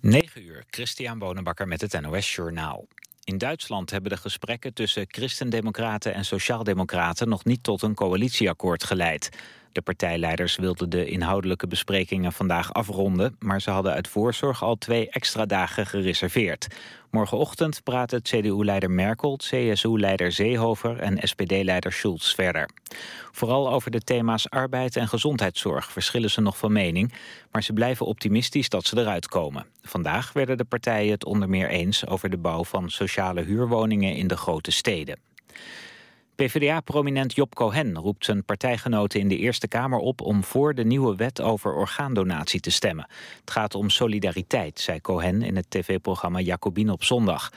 9 uur, Christian Bonenbakker met het NOS Journaal. In Duitsland hebben de gesprekken tussen christendemocraten en sociaaldemocraten nog niet tot een coalitieakkoord geleid. De partijleiders wilden de inhoudelijke besprekingen vandaag afronden... maar ze hadden uit voorzorg al twee extra dagen gereserveerd. Morgenochtend praten CDU-leider Merkel, CSU-leider Seehofer en SPD-leider Schulz verder. Vooral over de thema's arbeid en gezondheidszorg verschillen ze nog van mening... maar ze blijven optimistisch dat ze eruit komen. Vandaag werden de partijen het onder meer eens over de bouw van sociale huurwoningen in de grote steden. PvdA-prominent Job Cohen roept zijn partijgenoten in de Eerste Kamer op om voor de nieuwe wet over orgaandonatie te stemmen. Het gaat om solidariteit, zei Cohen in het tv-programma Jacobin op zondag.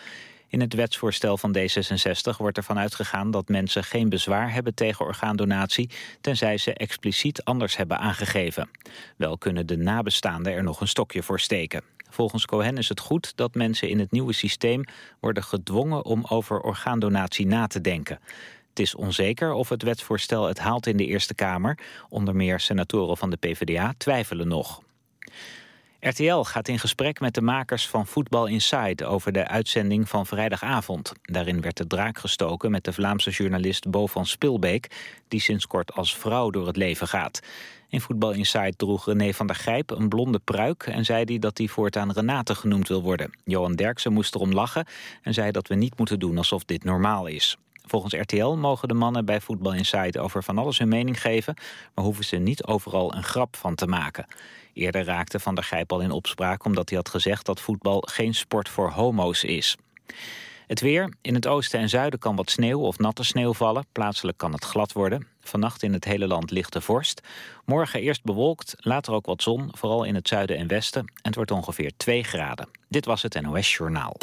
In het wetsvoorstel van D66 wordt ervan uitgegaan dat mensen geen bezwaar hebben tegen orgaandonatie, tenzij ze expliciet anders hebben aangegeven. Wel kunnen de nabestaanden er nog een stokje voor steken. Volgens Cohen is het goed dat mensen in het nieuwe systeem worden gedwongen om over orgaandonatie na te denken. Het is onzeker of het wetsvoorstel het haalt in de Eerste Kamer. Onder meer senatoren van de PvdA twijfelen nog. RTL gaat in gesprek met de makers van Voetbal Inside over de uitzending van vrijdagavond. Daarin werd de draak gestoken met de Vlaamse journalist Bo van Spilbeek, die sinds kort als vrouw door het leven gaat. In Voetbal Inside droeg René van der Grijp een blonde pruik en zei hij dat hij voortaan Renate genoemd wil worden. Johan Derksen moest erom lachen en zei dat we niet moeten doen alsof dit normaal is. Volgens RTL mogen de mannen bij Voetbal Insight over van alles hun mening geven, maar hoeven ze niet overal een grap van te maken. Eerder raakte Van der Gijp al in opspraak omdat hij had gezegd dat voetbal geen sport voor homo's is. Het weer. In het oosten en zuiden kan wat sneeuw of natte sneeuw vallen. Plaatselijk kan het glad worden. Vannacht in het hele land lichte vorst. Morgen eerst bewolkt, later ook wat zon, vooral in het zuiden en westen. En het wordt ongeveer 2 graden. Dit was het NOS Journaal.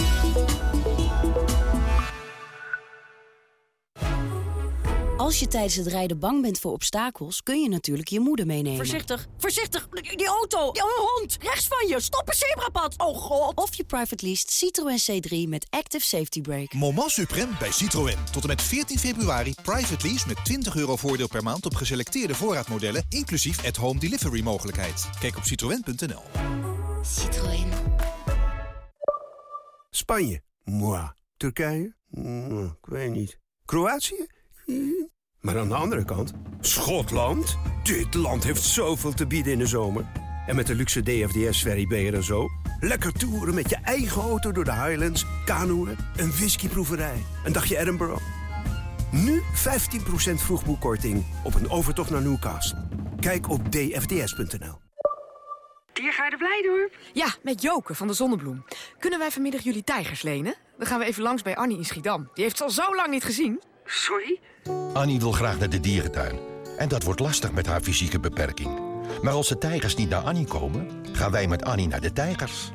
Als je tijdens het rijden bang bent voor obstakels, kun je natuurlijk je moeder meenemen. Voorzichtig, voorzichtig! Die auto! Die hond! Rechts van je! Stop een zebrapad! Oh god! Of je private least Citroën C3 met Active Safety Brake. Moment suprême bij Citroën. Tot en met 14 februari private lease met 20 euro voordeel per maand op geselecteerde voorraadmodellen, inclusief at home delivery mogelijkheid. Kijk op citroën.nl. Citroën. Spanje? Moi. Turkije? Mm, ik weet niet. Kroatië? Maar aan de andere kant, Schotland? Dit land heeft zoveel te bieden in de zomer. En met de luxe DFDS-ferry ben je er zo. Lekker toeren met je eigen auto door de Highlands, kanoeën, een whiskyproeverij, een dagje Edinburgh. Nu 15% vroegboekkorting op een overtocht naar Newcastle. Kijk op dfds.nl. Diergaarde Blijdorp. Ja, met Joke van de Zonnebloem. Kunnen wij vanmiddag jullie tijgers lenen? Dan gaan we even langs bij Annie in Schiedam. Die heeft ze al zo lang niet gezien. Sorry? Annie wil graag naar de dierentuin. En dat wordt lastig met haar fysieke beperking. Maar als de tijgers niet naar Annie komen, gaan wij met Annie naar de tijgers.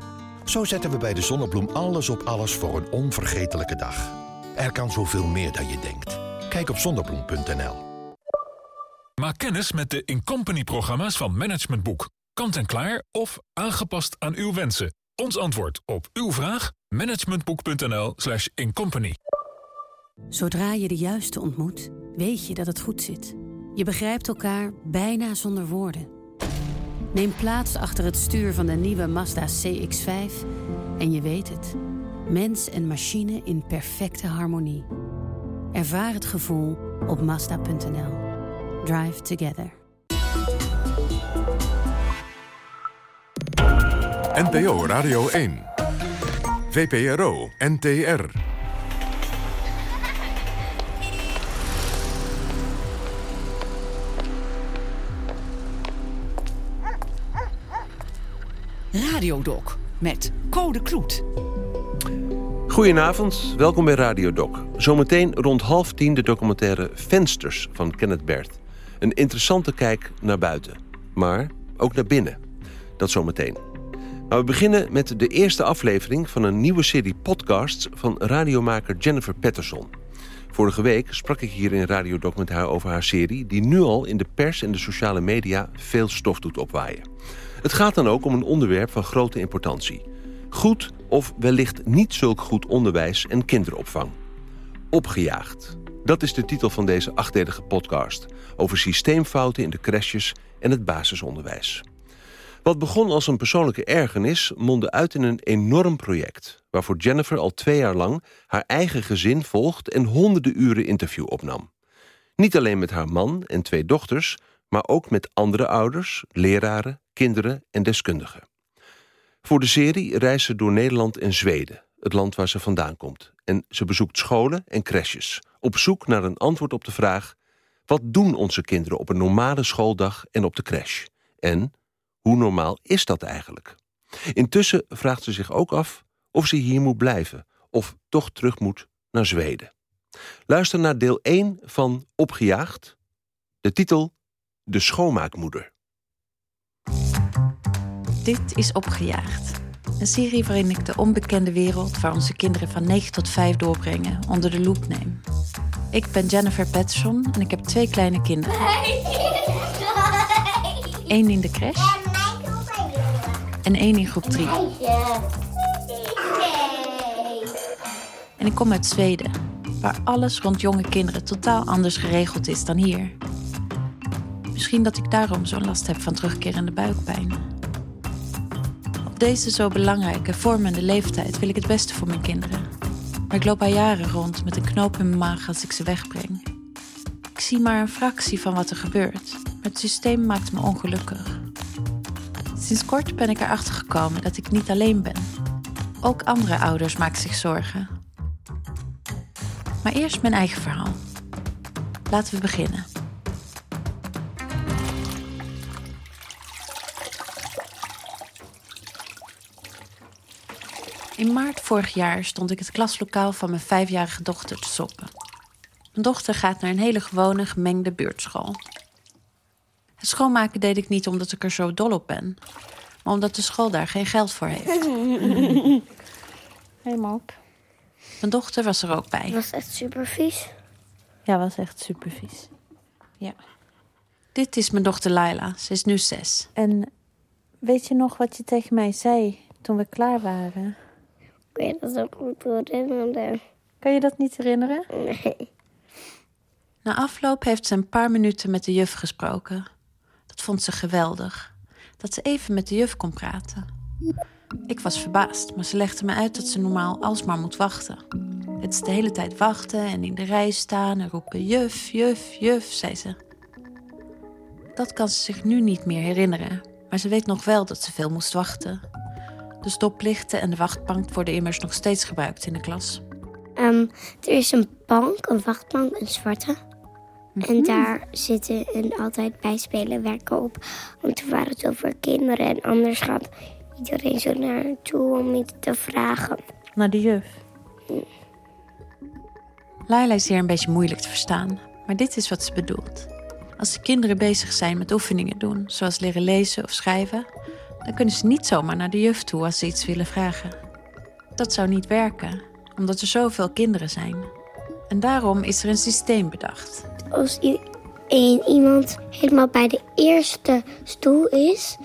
Zo zetten we bij de Zonnebloem alles op alles voor een onvergetelijke dag. Er kan zoveel meer dan je denkt. Kijk op zonnebloem.nl. Maak kennis met de Incompany-programma's van Management Boek. Kant en klaar of aangepast aan uw wensen. Ons antwoord op uw vraag? managementboek.nl slash incompany. Zodra je de juiste ontmoet, weet je dat het goed zit. Je begrijpt elkaar bijna zonder woorden. Neem plaats achter het stuur van de nieuwe Mazda CX-5 en je weet het. Mens en machine in perfecte harmonie. Ervaar het gevoel op Mazda.nl. Drive together. NPO Radio 1. VPRO NTR. Radiodoc met Code Kloet. Goedenavond, welkom bij Radio Doc. Zometeen rond half tien de documentaire Vensters van Kenneth Bert. Een interessante kijk naar buiten, maar ook naar binnen. Dat zometeen. Maar we beginnen met de eerste aflevering van een nieuwe serie podcasts van radiomaker Jennifer Patterson. Vorige week sprak ik hier in Radio Doc met haar over haar serie... die nu al in de pers en de sociale media veel stof doet opwaaien. Het gaat dan ook om een onderwerp van grote importantie. Goed of wellicht niet zulk goed onderwijs en kinderopvang. Opgejaagd. Dat is de titel van deze achtdelige podcast... over systeemfouten in de crèches en het basisonderwijs. Wat begon als een persoonlijke ergernis mondde uit in een enorm project... waarvoor Jennifer al twee jaar lang haar eigen gezin volgt... en honderden uren interview opnam. Niet alleen met haar man en twee dochters... maar ook met andere ouders, leraren, kinderen en deskundigen. Voor de serie reist ze door Nederland en Zweden, het land waar ze vandaan komt. En ze bezoekt scholen en crèches, op zoek naar een antwoord op de vraag... wat doen onze kinderen op een normale schooldag en op de crash? En hoe normaal is dat eigenlijk? Intussen vraagt ze zich ook af of ze hier moet blijven... of toch terug moet naar Zweden. Luister naar deel 1 van Opgejaagd. De titel De schoonmaakmoeder. Dit is Opgejaagd. Een serie waarin ik de onbekende wereld waar onze kinderen van 9 tot 5 doorbrengen onder de loep neem. Ik ben Jennifer Petson en ik heb twee kleine kinderen. Eén in de crash en één in groep 3. En ik kom uit Zweden, waar alles rond jonge kinderen totaal anders geregeld is dan hier. Misschien dat ik daarom zo'n last heb van terugkerende buikpijn. Deze zo belangrijke, vormende leeftijd wil ik het beste voor mijn kinderen. Maar ik loop al jaren rond met een knoop in mijn maag als ik ze wegbreng. Ik zie maar een fractie van wat er gebeurt, maar het systeem maakt me ongelukkig. Sinds kort ben ik erachter gekomen dat ik niet alleen ben. Ook andere ouders maken zich zorgen. Maar eerst mijn eigen verhaal. Laten we beginnen. In maart vorig jaar stond ik het klaslokaal van mijn vijfjarige dochter te soppen. Mijn dochter gaat naar een hele gewone gemengde buurtschool. Het schoonmaken deed ik niet omdat ik er zo dol op ben, maar omdat de school daar geen geld voor heeft. Hey Mark. Mijn dochter was er ook bij. Het was echt super vies. Ja, was echt super vies. Ja. Dit is mijn dochter Laila. Ze is nu zes. En weet je nog wat je tegen mij zei toen we klaar waren? Ik weet dat ook herinneren. Kan je dat niet herinneren? Nee. Na afloop heeft ze een paar minuten met de juf gesproken. Dat vond ze geweldig. Dat ze even met de juf kon praten. Ik was verbaasd, maar ze legde me uit dat ze normaal alsmaar moet wachten. Het is de hele tijd wachten en in de rij staan en roepen juf, juf, juf, zei ze. Dat kan ze zich nu niet meer herinneren, maar ze weet nog wel dat ze veel moest wachten. De stoplichten en de wachtbank worden immers nog steeds gebruikt in de klas. Um, er is een bank, een wachtbank, een zwarte. En daar zitten en altijd bijspelen werken op. Want toen waren het over kinderen en anders gaat iedereen zo naar toe om iets te vragen. Naar de juf? Laila is hier een beetje moeilijk te verstaan, maar dit is wat ze bedoelt. Als de kinderen bezig zijn met oefeningen doen, zoals leren lezen of schrijven, dan kunnen ze niet zomaar naar de juf toe als ze iets willen vragen. Dat zou niet werken, omdat er zoveel kinderen zijn. En daarom is er een systeem bedacht. Als iemand helemaal bij de eerste stoel is,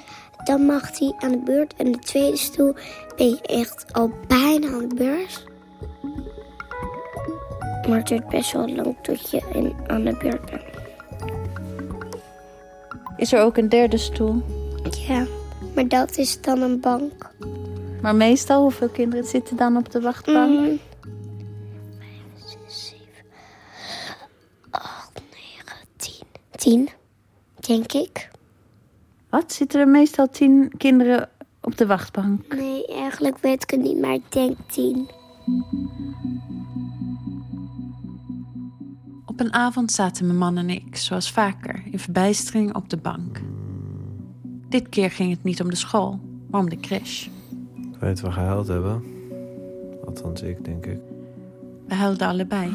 dan mag hij aan de beurt. En de tweede stoel ben je echt al bijna aan de beurt. Maar het duurt best wel lang tot je aan de beurt bent. Is er ook een derde stoel? Ja, maar dat is dan een bank. Maar meestal, hoeveel kinderen zitten dan op de wachtbank? Mm. Vijf, zes, zeven, acht, negen, tien. Tien, denk ik. Wat? Zitten er meestal tien kinderen op de wachtbank? Nee, eigenlijk weet ik het niet, maar ik denk tien. Op een avond zaten mijn man en ik, zoals vaker, in verbijstering op de bank. Dit keer ging het niet om de school, maar om de crash. Weet we gehuild hebben? Althans, ik denk ik. We huilden allebei.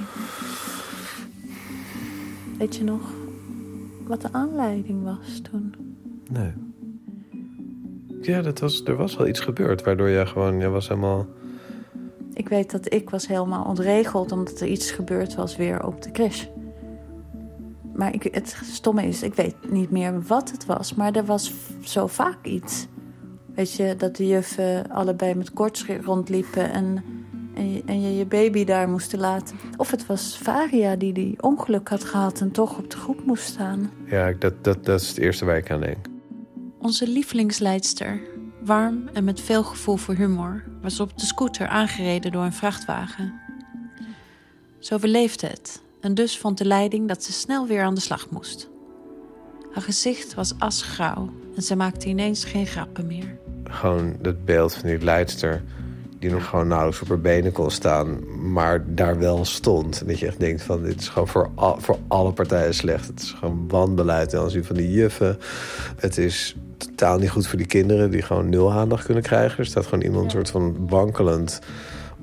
Weet je nog wat de aanleiding was toen? Nee. Ja, dat was, er was wel iets gebeurd waardoor jij gewoon, jij was helemaal. Ik weet dat ik was helemaal ontregeld omdat er iets gebeurd was weer op de crash. Maar ik, het stomme is, ik weet niet meer wat het was, maar er was zo vaak iets. Weet je, dat de juffen allebei met koorts rondliepen en, en, je, en je je baby daar moesten laten. Of het was Varia die die ongeluk had gehad en toch op de groep moest staan. Ja, ik- dat, dat, dat is het eerste waar ik aan denk. Onze lievelingsleidster, warm en met veel gevoel voor humor, was op de scooter aangereden door een vrachtwagen. Ze overleefde het en dus vond de leiding dat ze snel weer aan de slag moest. Haar gezicht was asgrauw en ze maakte ineens geen grappen meer. Gewoon het beeld van die leidster die nog gewoon nauwelijks op haar benen kon staan, maar daar wel stond. En dat je echt denkt van dit is gewoon voor, al, voor alle partijen slecht. Het is gewoon wanbeleid en aanzien van die juffen. Het is totaal niet goed voor die kinderen die gewoon nul aandacht kunnen krijgen. Er staat gewoon iemand soort van wankelend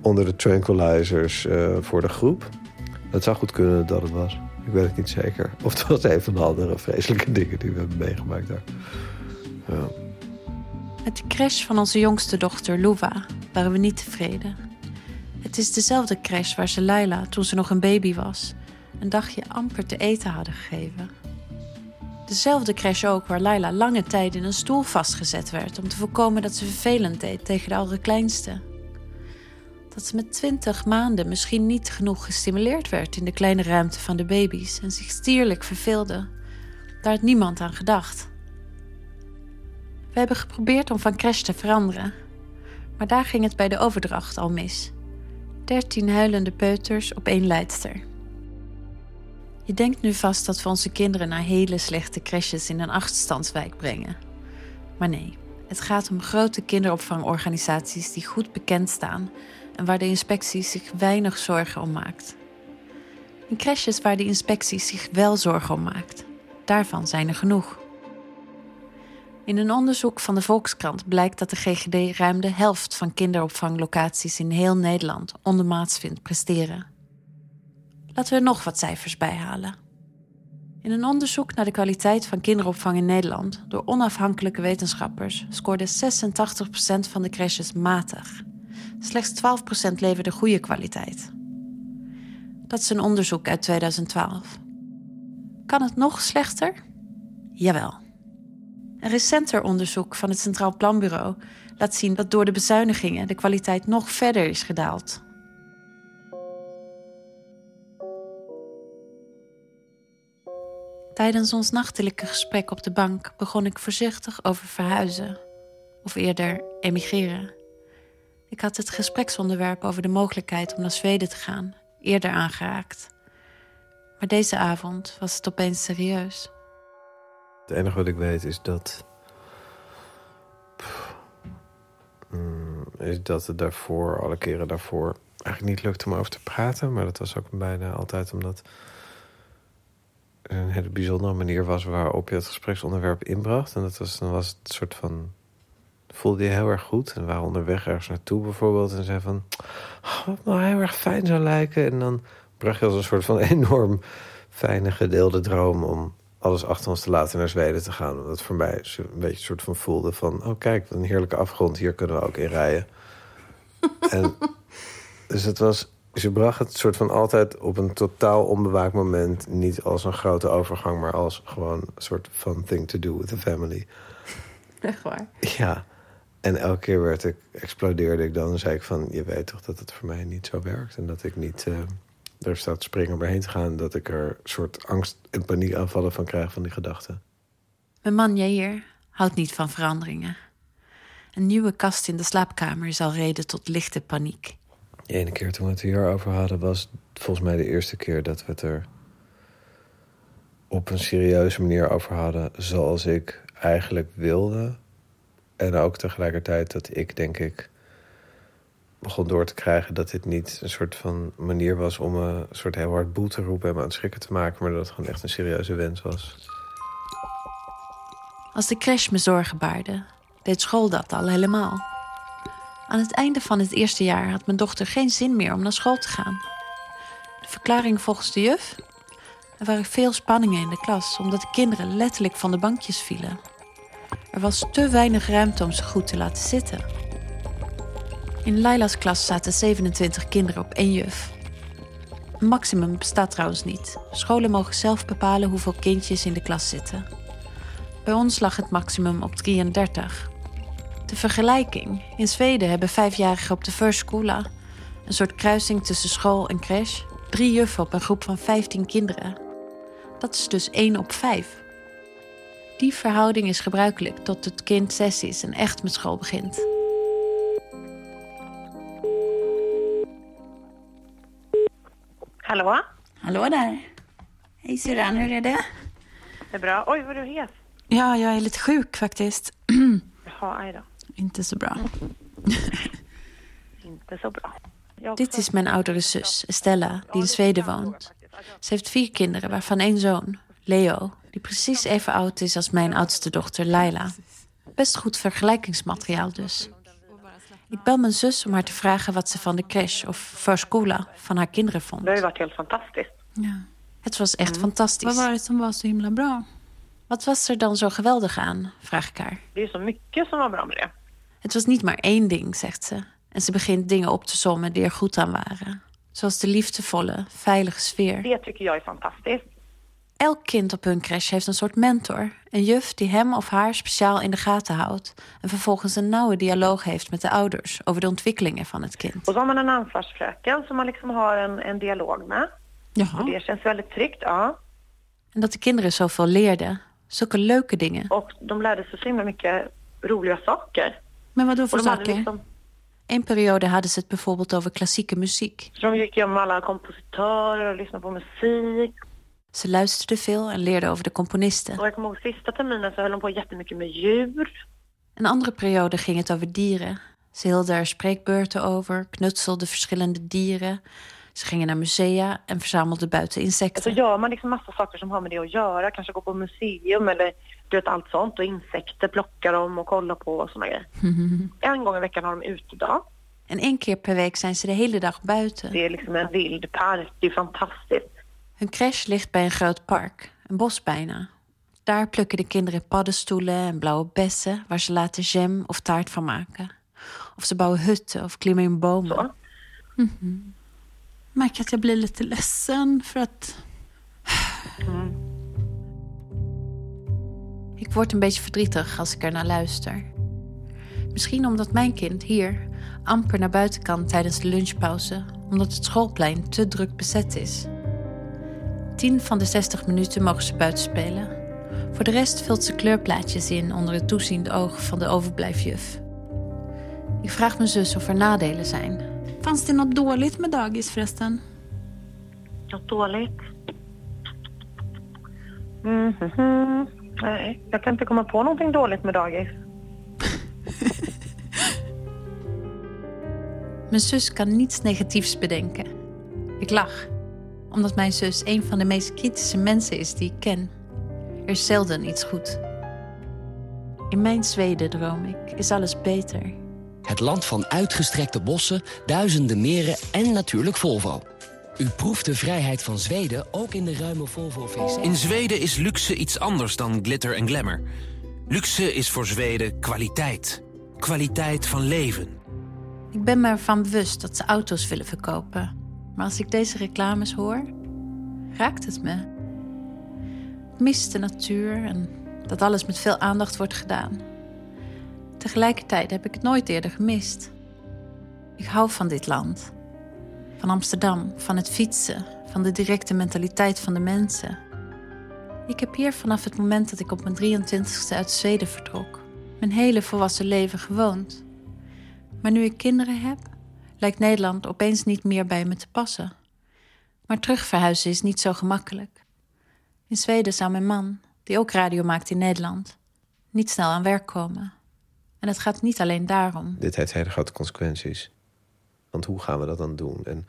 onder de tranquilizers uh, voor de groep. Het zou goed kunnen dat het was. Ik weet het niet zeker. Of het was een van de andere vreselijke dingen die we hebben meegemaakt daar. Ja. De crash van onze jongste dochter, Louva, waren we niet tevreden. Het is dezelfde crash waar ze Laila, toen ze nog een baby was, een dagje amper te eten hadden gegeven. Dezelfde crash ook waar Laila lange tijd in een stoel vastgezet werd om te voorkomen dat ze vervelend deed tegen de allerkleinste. Dat ze met twintig maanden misschien niet genoeg gestimuleerd werd in de kleine ruimte van de baby's en zich stierlijk verveelde. Daar had niemand aan gedacht. We hebben geprobeerd om van crash te veranderen, maar daar ging het bij de overdracht al mis. Dertien huilende peuters op één leidster. Je denkt nu vast dat we onze kinderen naar hele slechte crashes in een achterstandswijk brengen. Maar nee, het gaat om grote kinderopvangorganisaties die goed bekend staan en waar de inspectie zich weinig zorgen om maakt. In crashes waar de inspectie zich wel zorgen om maakt, daarvan zijn er genoeg. In een onderzoek van de Volkskrant blijkt dat de GGD ruim de helft van kinderopvanglocaties in heel Nederland ondermaats vindt presteren. Laten we er nog wat cijfers bijhalen. In een onderzoek naar de kwaliteit van kinderopvang in Nederland door onafhankelijke wetenschappers scoorde 86% van de crashes matig. Slechts 12% leverde goede kwaliteit. Dat is een onderzoek uit 2012. Kan het nog slechter? Jawel. Een recenter onderzoek van het Centraal Planbureau laat zien dat door de bezuinigingen de kwaliteit nog verder is gedaald. Tijdens ons nachtelijke gesprek op de bank begon ik voorzichtig over verhuizen, of eerder emigreren. Ik had het gespreksonderwerp over de mogelijkheid om naar Zweden te gaan eerder aangeraakt. Maar deze avond was het opeens serieus. Het enige wat ik weet is dat. Mm, is dat het daarvoor, alle keren daarvoor, eigenlijk niet lukte om over te praten. Maar dat was ook bijna altijd omdat. een hele bijzondere manier was waarop je het gespreksonderwerp inbracht. En dat was, dan was het soort van. Voelde je heel erg goed. En we waren onderweg ergens naartoe bijvoorbeeld. En zei van. Oh, wat nou heel erg fijn zou lijken. En dan bracht je als een soort van enorm fijne gedeelde droom om alles achter ons te laten naar Zweden te gaan. Dat voor mij een beetje een soort van voelde van... oh kijk, wat een heerlijke afgrond, hier kunnen we ook in rijden. en, dus het was... Ze bracht het soort van altijd op een totaal onbewaakt moment... niet als een grote overgang, maar als gewoon een soort fun thing to do with the family. Echt waar? Ja. En elke keer werd ik, explodeerde ik dan en zei ik van... je weet toch dat het voor mij niet zo werkt en dat ik niet... Uh, er staat springen om erheen te gaan... dat ik er een soort angst en paniekaanvallen van krijg van die gedachten. Mijn man Jair houdt niet van veranderingen. Een nieuwe kast in de slaapkamer is al reden tot lichte paniek. De ene keer toen we het hierover hadden... was volgens mij de eerste keer dat we het er op een serieuze manier over hadden... zoals ik eigenlijk wilde. En ook tegelijkertijd dat ik, denk ik begon door te krijgen dat dit niet een soort van manier was om een soort heel hard boel te roepen en me aan het schrikken te maken, maar dat het gewoon echt een serieuze wens was. Als de crash me zorgen baarde, deed school dat al helemaal. Aan het einde van het eerste jaar had mijn dochter geen zin meer om naar school te gaan. De verklaring volgens de juf? Er waren veel spanningen in de klas, omdat de kinderen letterlijk van de bankjes vielen. Er was te weinig ruimte om ze goed te laten zitten. In Laila's klas zaten 27 kinderen op één juf. Maximum bestaat trouwens niet. Scholen mogen zelf bepalen hoeveel kindjes in de klas zitten. Bij ons lag het maximum op 33. De vergelijking. In Zweden hebben vijfjarigen op de First School, een soort kruising tussen school en crash, drie juffen op een groep van 15 kinderen. Dat is dus 1 op 5. Die verhouding is gebruikelijk tot het kind zes is en echt met school begint. Hallå? Hallå där. Hej syrran, hur är det? Det är bra. Oj, vad du hes. Ja, jag är lite sjuk faktiskt. Jaha, aj då. Inte så bra. Inte så bra. Dit is mijn oudere zus, Estella, die in Zweden woont. Ze heeft vier kinderen, waarvan één zoon, Leo, die precies even oud is als mijn oudste dochter, Laila. Best goed vergelijkingsmateriaal dus. Ik bel mijn zus om haar te vragen wat ze van de crash of förskola van haar kinderen vond. Ju varit helt fantastiskt. Het was echt fantastisch. Var det som var så himla bra? Wat was er dan zo geweldig aan? vraag ik haar. Är ju så mycket som var bra med det. Het was niet maar één ding, zegt ze. En ze begint dingen op te sommen die er goed aan waren. Zoals de liefdevolle, veilige sfeer. Det tycker jag är fantastiskt. Elk kind op hun crash heeft een soort mentor. Een juf die hem of haar speciaal in de gaten houdt. En vervolgens een nauwe dialoog heeft met de ouders over de ontwikkelingen van het kind. Och så har man en ansvarsfröken som man liksom har en, en dialog med. Och det känns väldigt tryggt, ja. En dat de kinderen zoveel leerden. Zulke leuke dingen. Och de lärde sig så himla mycket roliga saker. Men vad då Och för saker? Liksom, Eén periode hadden ze het bijvoorbeeld over klassieke muziek. så de gick igenom alla kompositörer och lyssnade på musik. Ze luisterde veel en leerde over de componisten. Jag kommer ihåg sista terminen så höll de på jättemycket med djur. Een andere periode ging het over dieren. Ze hielden er spreekbeurten over, knutselden verschillende dieren. Ze gingen naar musea en verzamelden buiten Så insecten. gör man liksom massa saker som har med det att göra. Kanske gå på museum eller du vet allt sånt. Och insekter, plocka dem och kolla på och såna grejer. En gång i veckan har de utedag. En één keer per week zijn ze de hele dag buiten. Det är liksom en vild park. Det är fantastiskt. Hun crash ligt bij een groot park, een bos bijna. Daar plukken de kinderen paddenstoelen en blauwe bessen... waar ze later jam of taart van maken. Of ze bouwen hutten of klimmen in bomen. Mhm. Märker att jag blir lite ledsen för att... Ik word een beetje verdrietig als ik er naar luister. Misschien omdat mijn kind hier amper naar buiten kan tijdens de lunchpauze, omdat het schoolplein te druk bezet is. Tien van de 60 minuten mogen ze buiten spelen. Voor de rest vult ze kleurplaatjes in onder het toeziende oog van de overblijfjuf. Ik vraag mijn zus of er nadelen zijn. Fanns det något dåligt med dagis förresten? Något dåligt? Mhm. Nej, jag kan inte komma på någonting dåligt med dagis. Mijn zus kan niets negatiefs bedenken. Ik lach, omdat mijn zus een van de meest kritische mensen is die ik ken. Er is zelden iets goed. In mijn Zweden, droom ik, is alles beter. Het land van uitgestrekte bossen, duizenden meren en natuurlijk Volvo. U proeft de vrijheid van Zweden ook in de ruime Volvo VC. In Zweden is luxe iets anders dan glitter en glamour. Luxe is voor Zweden kwaliteit. Kwaliteit van leven. Ik ben me ervan bewust dat ze auto's willen verkopen. Maar als ik deze reclames hoor, raakt het me. Ik mis de natuur en dat alles met veel aandacht wordt gedaan. Tegelijkertijd heb ik het nooit eerder gemist. Ik hou van dit land. Van Amsterdam, van het fietsen, van de directe mentaliteit van de mensen. Ik heb hier vanaf het moment dat ik op mijn 23ste uit Zweden vertrok, mijn hele volwassen leven gewoond. Maar nu ik kinderen heb, lijkt Nederland opeens niet meer bij me te passen. Maar terugverhuizen is niet zo gemakkelijk. In Zweden zou mijn man, die ook radio maakt in Nederland, niet snel aan werk komen. En het gaat niet alleen daarom. Dit heeft hele grote consequenties. Want hoe gaan we dat dan doen? En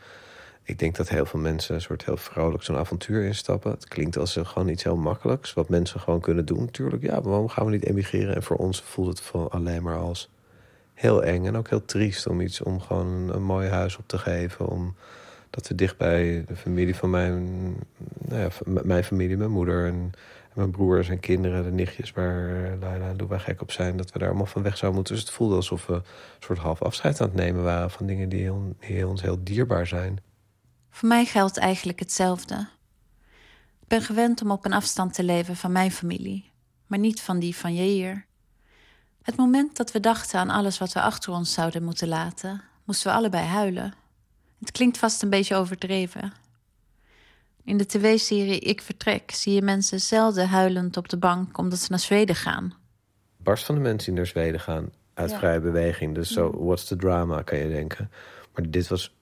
ik denk dat heel veel mensen een soort heel vrolijk zo'n avontuur instappen. Het klinkt als gewoon iets heel makkelijks, wat mensen gewoon kunnen doen. Tuurlijk, ja, waarom gaan we niet emigreren? En voor ons voelt het alleen maar als heel eng en ook heel triest om iets om gewoon een, mooi huis op te geven. Om dat we dicht bij de familie van mijn, nou ja, mijn familie, mijn moeder en, mijn broers en kinderen, de nichtjes waar Laila en Luba gek op zijn, dat we daar allemaal van weg zouden moeten. Dus het voelde alsof we een soort half afscheid aan het nemen waren van dingen die ons heel dierbaar zijn. Voor mij geldt eigenlijk hetzelfde. Ik ben gewend om op een afstand te leven van mijn familie, maar niet van die van Jair. Het moment dat we dachten aan alles wat we achter ons zouden moeten laten, moesten we allebei huilen. Het klinkt vast een beetje overdreven. In de tv-serie Ik Vertrek zie je mensen zelden huilend op de bank omdat ze naar Zweden gaan. Barst van de mensen die naar Zweden gaan uit Ja. vrije beweging. Dus zo, what's the drama, kan je denken. Maar dit was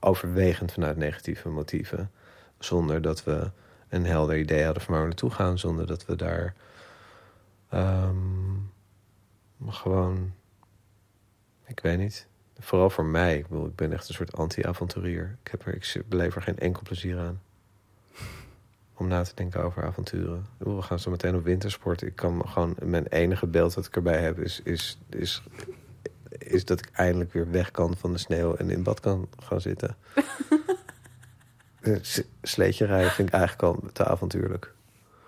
overwegend vanuit negatieve motieven. Zonder dat we een helder idee hadden van waar we naartoe gaan. Zonder dat we daar ehm, gewoon... Ik weet niet. Vooral voor mij. Ik, bedoel, ik ben echt een soort anti-avonturier. Ik, heb er, ik beleef er geen enkel plezier aan. Om na te denken over avonturen. We gaan zo meteen op wintersport. Ik kan gewoon... Mijn enige beeld dat ik erbij heb is... is, is is dat ik eindelijk weer weg kan van de sneeuw en in bad kan gaan zitten. Eh, Sleetje rijden vind ik eigenlijk al te avontuurlijk.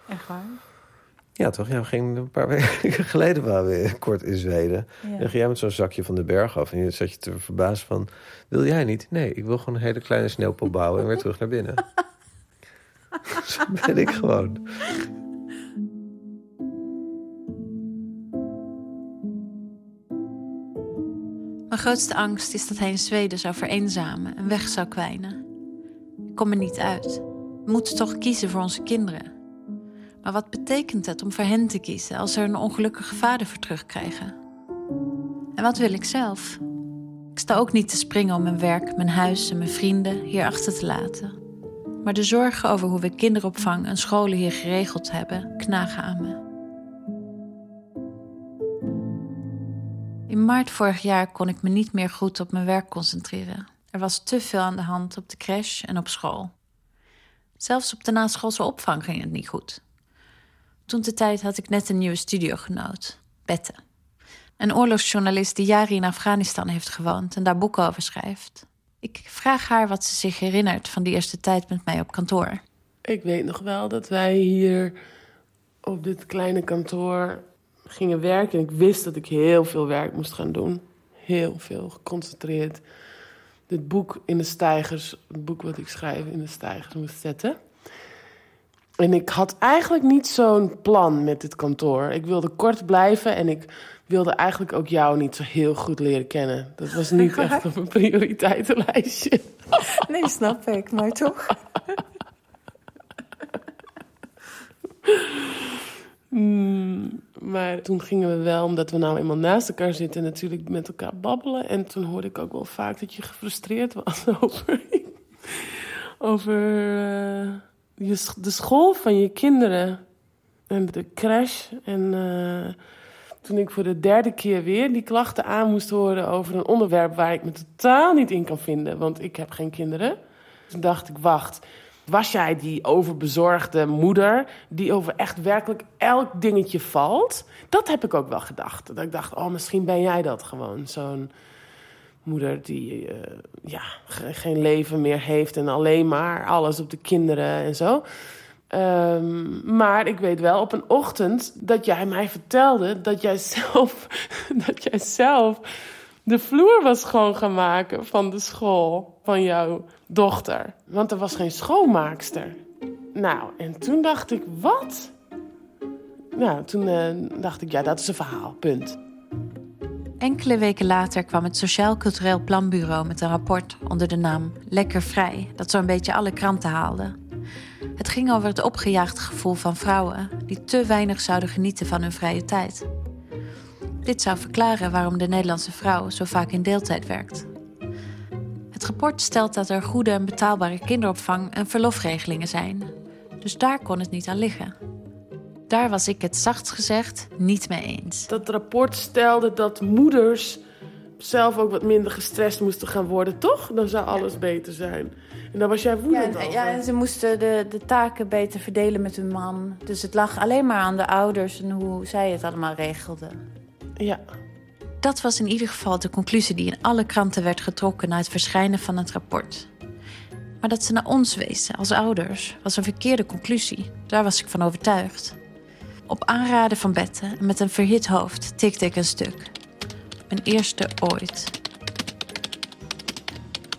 Echt waar? Ja, toch? Ja, we gingen een paar weken geleden waren we kort in Zweden. Ja. En ging jij met zo'n zakje van de berg af. En je zat je te verbazen van... Wil jij niet? Nee, ik wil gewoon een hele kleine sneeuwpop bouwen... en weer terug naar binnen. Zo ben ik gewoon. Mijn grootste angst is dat hij in Zweden zou vereenzamen en weg zou kwijnen. Ik kom er niet uit. We moeten toch kiezen voor onze kinderen. Maar wat betekent het om voor hen te kiezen als ze er een ongelukkige vader voor terugkrijgen? En wat wil ik zelf? Ik sta ook niet te springen om mijn werk, mijn huis en mijn vrienden hier achter te laten. Maar de zorgen over hoe we kinderopvang en scholen hier geregeld hebben, knagen aan me. In maart vorig jaar kon ik me niet meer goed op mijn werk concentreren. Er was te veel aan de hand op de crash en op school. Zelfs op de naschoolse opvang ging het niet goed. Toen de tijd had ik net een nieuwe studiogenoot, Bette. Een oorlogsjournalist die jaren in Afghanistan heeft gewoond en daar boeken over schrijft. Ik vraag haar wat ze zich herinnert van die eerste tijd met mij op kantoor. Ik weet nog wel dat wij hier op dit kleine kantoor gingen werken. En ik wist dat ik heel veel werk moest gaan doen. Heel veel, geconcentreerd. Dit boek in de stijgers, het boek wat ik schrijf in de stijgers moest zetten. En ik had eigenlijk niet zo'n plan met dit kantoor. Ik wilde kort blijven en ik wilde eigenlijk ook jou niet zo heel goed leren kennen. Dat was niet echt op mijn prioriteitenlijstje. Nee, snap ik, maar toch. Hmm, maar toen gingen we wel, omdat we nou eenmaal naast elkaar zitten, natuurlijk met elkaar babbelen. En toen hoorde ik ook wel vaak dat je gefrustreerd was over, over eh, de school van je kinderen. En de crash. En eh, toen ik voor de derde keer weer die klachten aan moest horen over een onderwerp waar ik me totaal niet in kan vinden, want ik heb geen kinderen. Toen dacht ik, wacht, was jij die overbezorgde moeder die over echt werkelijk elk dingetje valt? Dat heb ik ook wel gedacht. Dat ik dacht, oh, misschien ben jij dat gewoon. Zo'n moeder die eh, ja, ge- geen leven meer heeft en alleen maar alles op de kinderen en zo. Ehm, maar ik weet wel op een ochtend dat jij mij vertelde dat jij zelf, dat jij zelf de vloer was schoon gaan maken van de school van jouw dochter. Want er was geen schoonmaakster. Nou, en toen dacht ik, wat? Nou, toen eh, dacht ik, ja, dat is een verhaal, punt. Enkele weken later kwam het Sociaal Cultureel Planbureau met een rapport onder de naam Lekker Vrij, dat zo'n beetje alle kranten haalde. Het ging over het opgejaagd gevoel van vrouwen die te weinig zouden genieten van hun vrije tijd. Dit zou verklaren waarom de Nederlandse vrouw zo vaak in deeltijd werkt. Het rapport stelt dat er goede en betaalbare kinderopvang en verlofregelingen zijn. Dus daar kon het niet aan liggen. Daar was ik het zachtst gezegd niet mee eens. Dat rapport stelde dat moeders zelf ook wat minder gestrest moesten gaan worden, toch? Dan zou alles beter zijn. En daar was jij Ja, woedend en, over. ja, en ze moesten de, de taken beter verdelen met hun man. Dus het lag alleen maar aan de ouders en hoe zij het allemaal regelden. Ja. Dat was in ieder geval de conclusie die in alle kranten werd getrokken na het verschijnen van het rapport. Maar dat ze naar ons wezen als ouders was een verkeerde conclusie. Daar was ik van overtuigd. Op aanraden van Bette en met een verhit hoofd tikte ik een stuk. Mijn eerste ooit.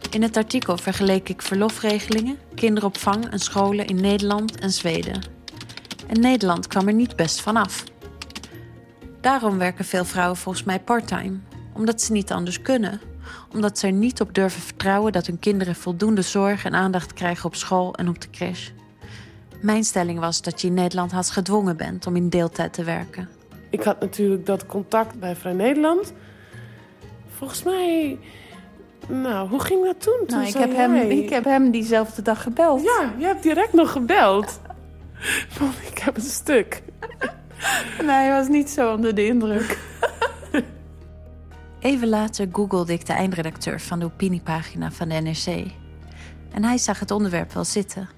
In het artikel vergeleek ik verlofregelingen, kinderopvang en scholen in Nederland en Zweden. En Nederland kwam er niet best van af. Daarom werken veel vrouwen volgens mij parttime. Omdat ze niet anders kunnen. omdat ze er niet op durven vertrouwen dat hun kinderen voldoende zorg en aandacht krijgen op school en op de crash. Mijn stelling was dat je in Nederland haast gedwongen bent om in deeltijd te werken. Ik had natuurlijk dat contact bij Vrij Nederland. Volgens mij... Nou, hoe ging dat toen? toen Nou, ik, heb hem, ik heb hem diezelfde dag gebeld. Ja, je hebt direct nog gebeld. Van, ik heb een stuk. Nee, hij was niet zo onder de indruk. Even later googelde ik de eindredacteur van de opiniepagina van de NRC. En hij zag het onderwerp wel zitten.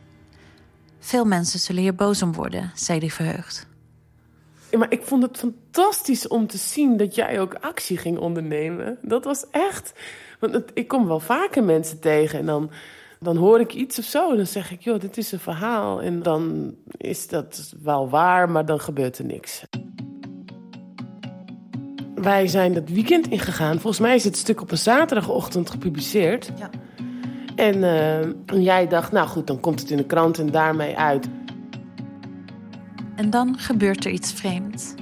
Veel mensen zullen hier boos om worden, zei hij verheugd. Ja, maar ik vond het fantastisch om te zien dat jij ook actie ging ondernemen. Dat was echt... Want het- ik kom wel vaker mensen tegen en dan, dan hoor ik iets of zo. En dan zeg ik, joh, dit is een verhaal. En dan is dat wel waar, maar dan gebeurt er niks. Wij zijn dat weekend ingegaan. Volgens mij is het stuk op een zaterdagochtend gepubliceerd. Ja. En eh, jij dacht, nou goed, dan komt het in de krant en daarmee uit. En dan gebeurt er iets vreemds.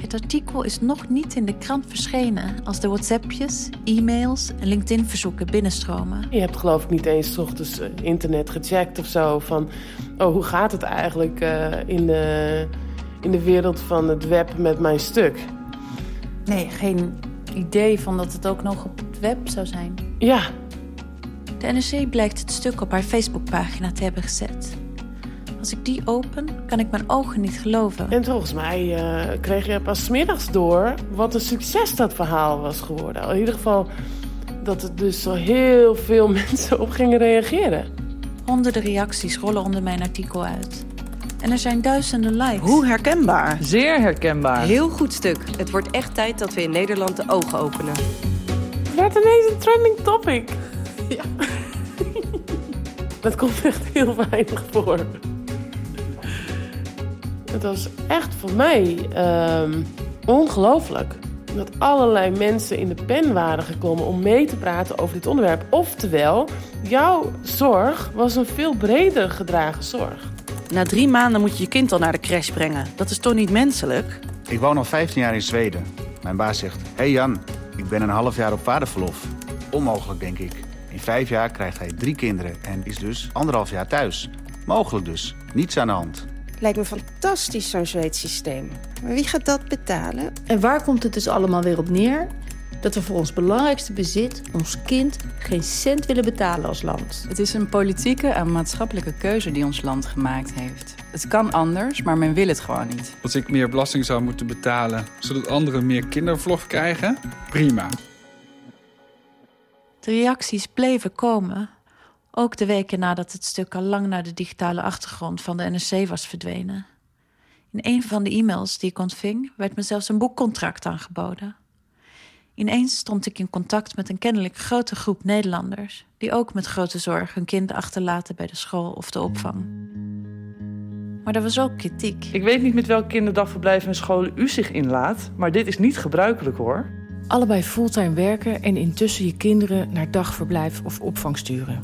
Het artikel is nog niet in de krant verschenen als de WhatsAppjes, e-mails en LinkedIn-verzoeken binnenstromen. Je hebt geloof ik niet eens 's ochtends eh, internet gecheckt of zo. Van, oh, hoe gaat het eigenlijk eh, in, de, in de wereld van het web met mijn stuk? Nee, geen idee van dat het ook nog op het web zou zijn. Ja, De NRC blijkt het stuk op haar Facebookpagina te hebben gezet. Als ik die open, kan ik mijn ogen niet geloven. en volgens mij eh, kreeg je pas 's middags door wat een succes dat verhaal was geworden. In ieder geval dat er dus zo heel veel mensen op gingen reageren. Honderden reacties rollen onder mijn artikel uit. En er zijn duizenden likes. Hoe herkenbaar. Zeer herkenbaar. Heel goed stuk. Het wordt echt tijd dat we in Nederland de ogen openen. Het werd ineens een trending topic. Ja. Dat komt echt heel weinig voor. Het was echt voor mij ehm, ongelooflijk. Dat allerlei mensen in de pen waren gekomen om mee te praten over dit onderwerp. Oftewel, jouw zorg was een veel breder gedragen zorg. Na drie maanden moet je je kind al naar de crash brengen. Dat is toch niet menselijk? Ik woon al 15 jaar in Zweden. Mijn baas zegt, hey Jan, ik ben een half jaar op vaderverlof. Onmogelijk, denk ik. In vijf jaar krijgt hij drie kinderen en is dus anderhalf jaar thuis. Mogelijk dus. Niets aan de hand. Lijkt me fantastisch, zo'n Zweeds systeem. Maar wie gaat dat betalen? En waar komt het dus allemaal weer op neer? Dat we voor ons belangrijkste bezit, ons kind, geen cent willen betalen als land. Het is een politieke en maatschappelijke keuze die ons land gemaakt heeft. Het kan anders, maar men wil het gewoon niet. Als ik meer belasting zou moeten betalen, zodat anderen meer kindervlog krijgen, prima. De reacties bleven komen. Ook de weken nadat het stuk al lang naar de digitale achtergrond van de NRC was verdwenen. In een van de e-mails die ik ontving, werd me zelfs een boekcontract aangeboden. Ineens stond ik in contact met een kennelijk grote groep Nederlanders, die ook met grote zorg hun kind achterlaten bij de school of de opvang. Maar er was ook kritiek. Ik weet niet met welk kinderdagverblijf en scholen u zich inlaat, maar dit is niet gebruikelijk hoor. Allebei fulltime werken en intussen je kinderen naar dagverblijf of opvang sturen.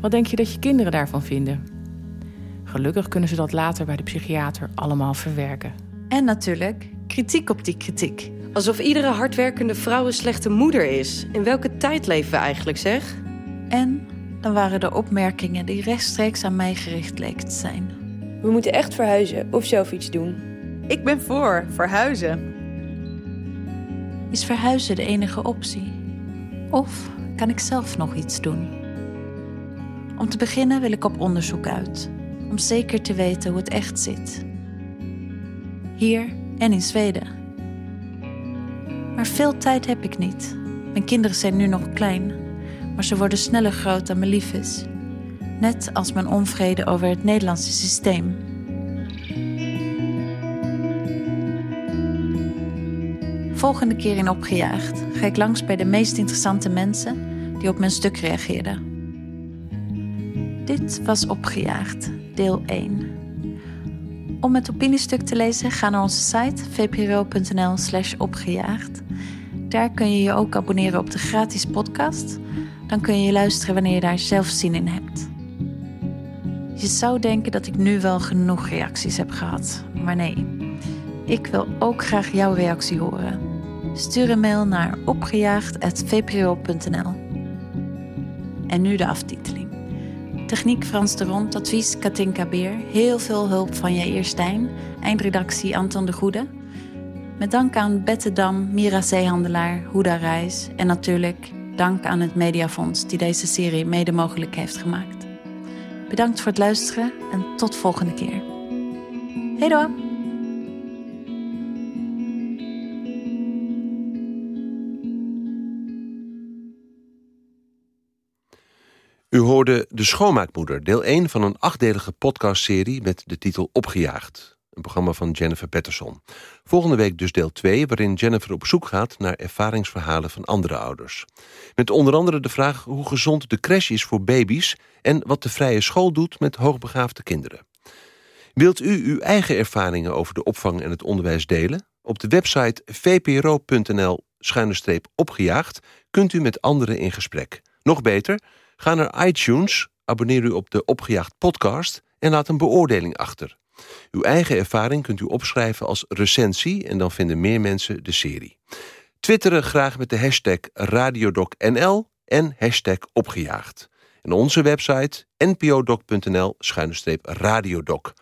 Wat denk je dat je kinderen daarvan vinden? Gelukkig kunnen ze dat later bij de psychiater allemaal verwerken. En natuurlijk kritiek op die kritiek. Alsof iedere hardwerkende vrouw een slechte moeder is. In welke tijd leven we eigenlijk, zeg? En dan waren er opmerkingen die rechtstreeks aan mij gericht leken te zijn. We moeten echt verhuizen of zelf iets doen. Ik ben voor verhuizen. Is verhuizen de enige optie? Of kan ik zelf nog iets doen? Om te beginnen wil ik op onderzoek uit, om zeker te weten hoe het echt zit. Hier en in Zweden. Maar veel tijd heb ik niet. Mijn kinderen zijn nu nog klein, maar ze worden sneller groot dan me lief is. Net als mijn onvrede over het Nederlandse systeem. Volgende keer in Opgejaagd ga ik langs bij de meest interessante mensen die op mijn stuk reageerden. Dit was Opgejaagd, deel 1. Om het opiniestuk te lezen, ga naar onze site vpro.nl slash opgejaagd. Daar kun je je ook abonneren op de gratis podcast. Dan kun je luisteren wanneer je daar zelf zin in hebt. Je zou denken dat ik nu wel genoeg reacties heb gehad, maar nee. Ik wil ook graag jouw reactie horen. Stuur een mail naar opgejaagd.vpro.nl. En nu de aftiteling. Techniek Frans de Rond, advies Katinka Beer. Heel veel hulp van Jair Stijn. Eindredactie Anton de Goede. Met dank aan Bette Dam, Mira Zeehandelaar, Huda Reis... en natuurlijk dank aan het Mediafonds die deze serie mede mogelijk heeft gemaakt. Bedankt voor het luisteren en tot volgende keer. Hey doa! U hoorde De Schoonmaakmoeder, deel 1 van een achtdelige podcastserie met de titel Opgejaagd. Een programma van Jennifer Patterson. Volgende week dus deel 2, waarin Jennifer op zoek gaat naar ervaringsverhalen van andere ouders. Met onder andere de vraag hoe gezond de crash is voor baby's en wat de vrije school doet met hoogbegaafde kinderen. Wilt u uw eigen ervaringen over de opvang en het onderwijs delen? Op de website vpro.nl-opgejaagd kunt u met anderen in gesprek. Nog beter, ga naar iTunes, abonneer u op de Opgejaagd podcast en laat een beoordeling achter. Uw eigen ervaring kunt u opschrijven als recensie en dan vinden meer mensen de serie. Twitteren graag met de hashtag RadiodocNL en hashtag opgejaagd. En onze website npodoc.nl-radiodoc.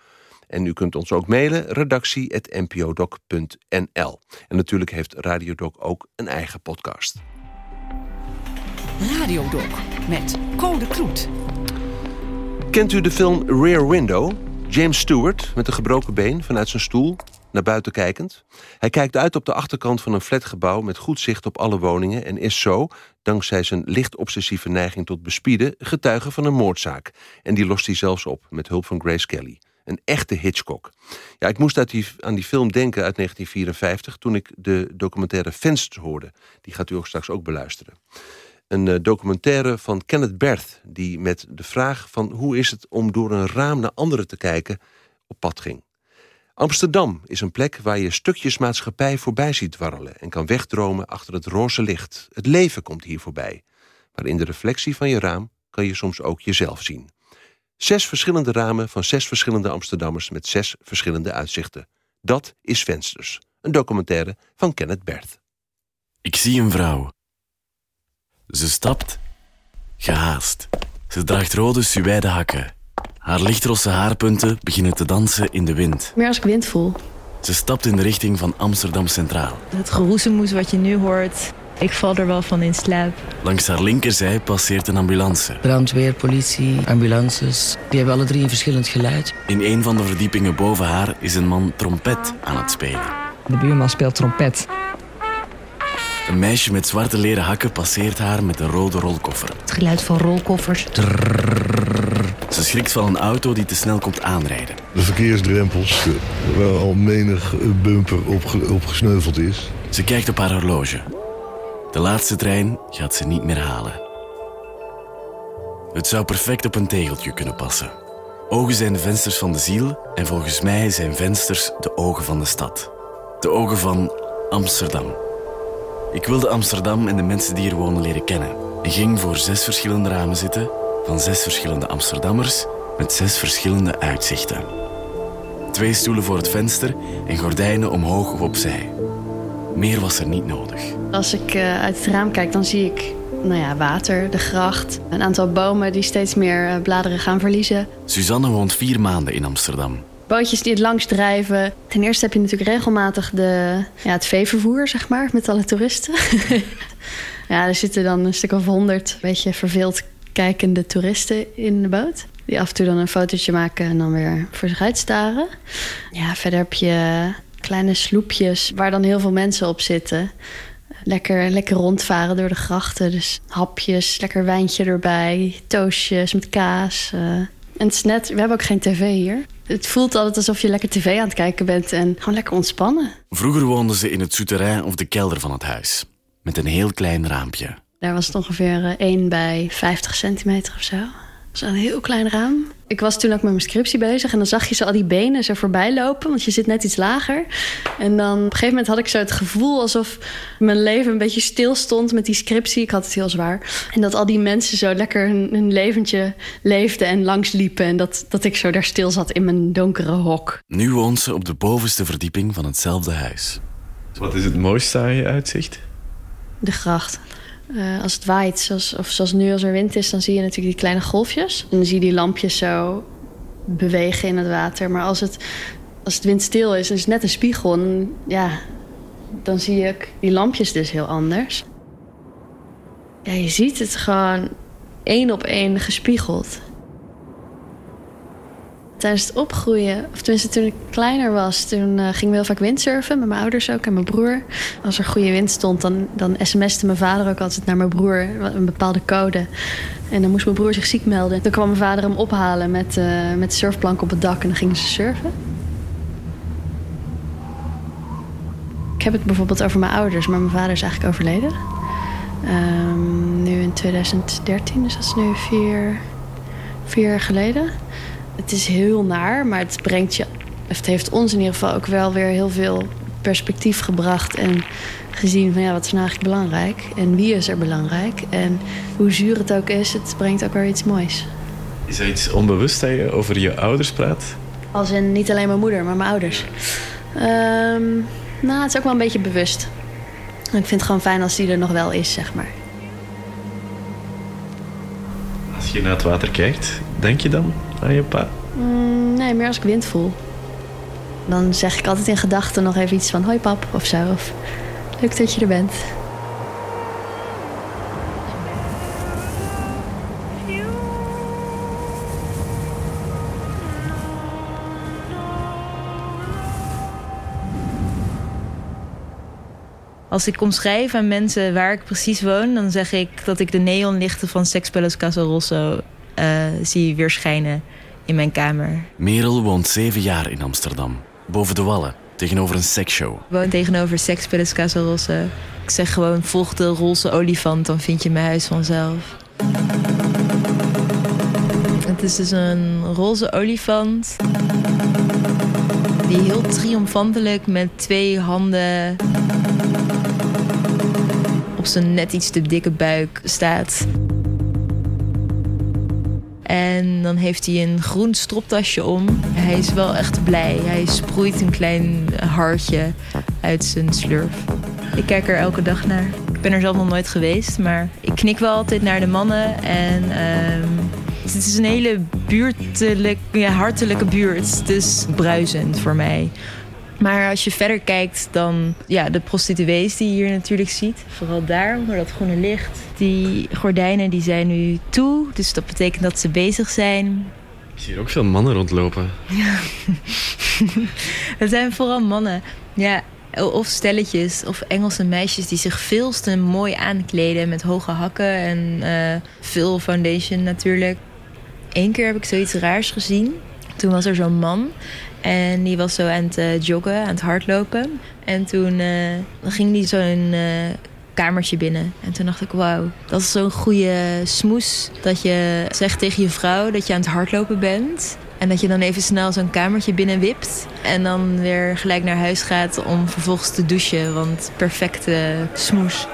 En u kunt ons ook mailen redactie.npodoc.nl. En natuurlijk heeft Radiodoc ook een eigen podcast. Radiodoc met Code Kloet. Kent u de film Rear Window? James Stewart met een gebroken been vanuit zijn stoel, naar buiten kijkend. Hij kijkt uit op de achterkant van een flatgebouw met goed zicht op alle woningen en is zo, dankzij zijn licht obsessieve neiging tot bespieden, getuige van een moordzaak. En die lost hij zelfs op met hulp van Grace Kelly. Een echte Hitchcock. Ja, ik moest die, aan die film denken uit 1954 toen ik de documentaire Vensters hoorde. Die gaat u ook straks ook beluisteren. Een uh, documentaire van Kenneth Berth... die met de vraag van hoe is het om door een raam naar anderen te kijken... op pad ging. Amsterdam is een plek waar je stukjes maatschappij voorbij ziet dwarrelen... en kan wegdromen achter het roze licht. Het leven komt hier voorbij. Maar in de reflectie van je raam kan je soms ook jezelf zien. Zes verschillende ramen van zes verschillende Amsterdammers... met zes verschillende uitzichten. Dat is Vensters, een documentaire van Kenneth Berth. Ik zie een vrouw... Ze stapt, gehaast. Ze draagt rode suède hakken. Haar lichtrosse haarpunten beginnen te dansen in de wind. Meer als ik wind voel. Ze stapt in de richting van Amsterdam Centraal. Het geroezemoes wat je nu hoort, ik val er wel van in slaap. Langs haar linkerzij passeert een ambulance. Brandweer, politie, ambulances. Die hebben alle drie een verschillend geluid. In een van de verdiepingen boven haar is een man trompet aan het spelen. De buurman speelt trompet. Een meisje met zwarte leren hakken passeert haar met een rode rolkoffer. Het geluid van rolkoffers. Ze schrikt van een auto die te snel komt aanrijden. De verkeersdrempels, waar al menig bumper op, op gesneuveld is. Ze kijkt op haar horloge. De laatste trein gaat ze niet meer halen. Het zou perfect op een tegeltje kunnen passen. Ogen zijn de vensters van de ziel en volgens mij zijn vensters de ogen van de stad. De ogen van Amsterdam. Ik wilde Amsterdam en de mensen die hier wonen leren kennen. En ging voor zes verschillende ramen zitten van zes verschillende Amsterdammers met zes verschillende uitzichten. Twee stoelen voor het venster en gordijnen omhoog of opzij. Meer was er niet nodig. Als ik uh, uit het raam kijk, dan zie ik nou ja, water, de gracht, een aantal bomen die steeds meer uh, bladeren gaan verliezen. Suzanne woont vier maanden in Amsterdam. Bootjes die het langs drijven. Ten eerste heb je natuurlijk regelmatig de, ja, het veevervoer, zeg maar, met alle toeristen. ja, er zitten dan een stuk of honderd, beetje verveeld kijkende toeristen in de boot. Die af en toe dan een fotootje maken en dan weer voor zich uitstaren. Ja, verder heb je kleine sloepjes waar dan heel veel mensen op zitten. Lekker, lekker rondvaren door de grachten. Dus hapjes, lekker wijntje erbij, toastjes met kaas. Uh. En het is net, we hebben ook geen tv hier. Het voelt altijd alsof je lekker tv aan het kijken bent en gewoon lekker ontspannen. Vroeger woonden ze in het souterrain of de kelder van het huis. Met een heel klein raampje. Daar was het ongeveer 1 bij 50 centimeter of zo. Dat was een heel klein raam. Ik was toen ook met mijn scriptie bezig en dan zag je zo al die benen zo voorbij lopen, want je zit net iets lager. En dan op een gegeven moment had ik zo het gevoel alsof mijn leven een beetje stil stond met die scriptie. Ik had het heel zwaar. En dat al die mensen zo lekker hun, hun leventje leefden en langsliepen. En dat, dat ik zo daar stil zat in mijn donkere hok. Nu woont ze op de bovenste verdieping van hetzelfde huis. Ze Wat is het mooiste aan je uitzicht? De gracht. Eh, als het waait, zoals, of zoals nu als er wind is, dan zie je natuurlijk die kleine golfjes. En dan zie je die lampjes zo bewegen in het water. Maar als het, als het windstil is, is het net een spiegel. Ja, dan zie je die lampjes dus heel anders. Ja, je ziet het gewoon één op één gespiegeld. Tijdens het opgroeien, of tenminste toen ik kleiner was, toen uh, gingen we heel vaak windsurfen met mijn ouders ook en mijn broer. Als er goede wind stond, dan, dan sms'te mijn vader ook altijd naar mijn broer een bepaalde code. En dan moest mijn broer zich ziek melden. Dan kwam mijn vader hem ophalen met, uh, met surfplank op het dak en dan gingen ze surfen. Ik heb het bijvoorbeeld over mijn ouders, maar mijn vader is eigenlijk overleden. Um, nu in 2013, dus dat is nu vier, vier jaar geleden. Het is heel naar, maar het brengt je. Het heeft ons in ieder geval ook wel weer heel veel perspectief gebracht. En gezien van ja, wat is nou eigenlijk belangrijk? En wie is er belangrijk? En hoe zuur het ook is, het brengt ook weer iets moois. Is er iets onbewust dat je over je ouders praat? Als in niet alleen mijn moeder, maar mijn ouders. Um, nou, het is ook wel een beetje bewust. Ik vind het gewoon fijn als die er nog wel is, zeg maar. Als je naar het water kijkt, denk je dan aan je pa? Mm, nee, meer als ik wind voel. Dan zeg ik altijd in gedachten nog even iets van hoi pap of zo. Of leuk dat je er bent. Als ik kom schrijven aan mensen waar ik precies woon... dan zeg ik dat ik de neonlichten van Sex Palace Casa Rosso zie weer schijnen in mijn kamer. Merel woont zeven jaar in Amsterdam. Boven de Wallen, tegenover een seksshow. Ik woon tegenover Sex Palace Casa Rosso. Ik zeg gewoon, volg de roze olifant, dan vind je mijn huis vanzelf. Het is dus een roze olifant... die heel triomfantelijk met twee handen op zijn net iets te dikke buik staat. En dan heeft hij een groen stroptasje om. Hij is wel echt blij. Hij sproeit een klein hartje uit zijn slurf. Ik kijk er elke dag naar. Ik ben er zelf nog nooit geweest, maar ik knik wel altijd naar de mannen. En uh, het is een hele buurtelijk, ja, hartelijke buurt. Het is bruisend voor mij. Maar als je verder kijkt dan ja, de prostituees die je hier natuurlijk ziet. Vooral daar, onder dat groene licht. Die gordijnen die zijn nu toe. Dus dat betekent dat ze bezig zijn. Ik zie hier ook veel mannen rondlopen. Ja. Het zijn vooral mannen. Ja, of stelletjes of Engelse meisjes die zich veel te mooi aankleden met hoge hakken en uh, veel foundation natuurlijk. Eén keer heb ik zoiets raars gezien. Toen was er zo'n man en die was zo aan het uh, joggen, aan het hardlopen. En toen uh, ging die zo'n uh, kamertje binnen. En toen dacht ik, wauw, dat is zo'n goede smoes. Dat je zegt tegen je vrouw dat je aan het hardlopen bent. En dat je dan even snel zo'n kamertje binnenwipt. En dan weer gelijk naar huis gaat om vervolgens te douchen. Want perfecte smoes.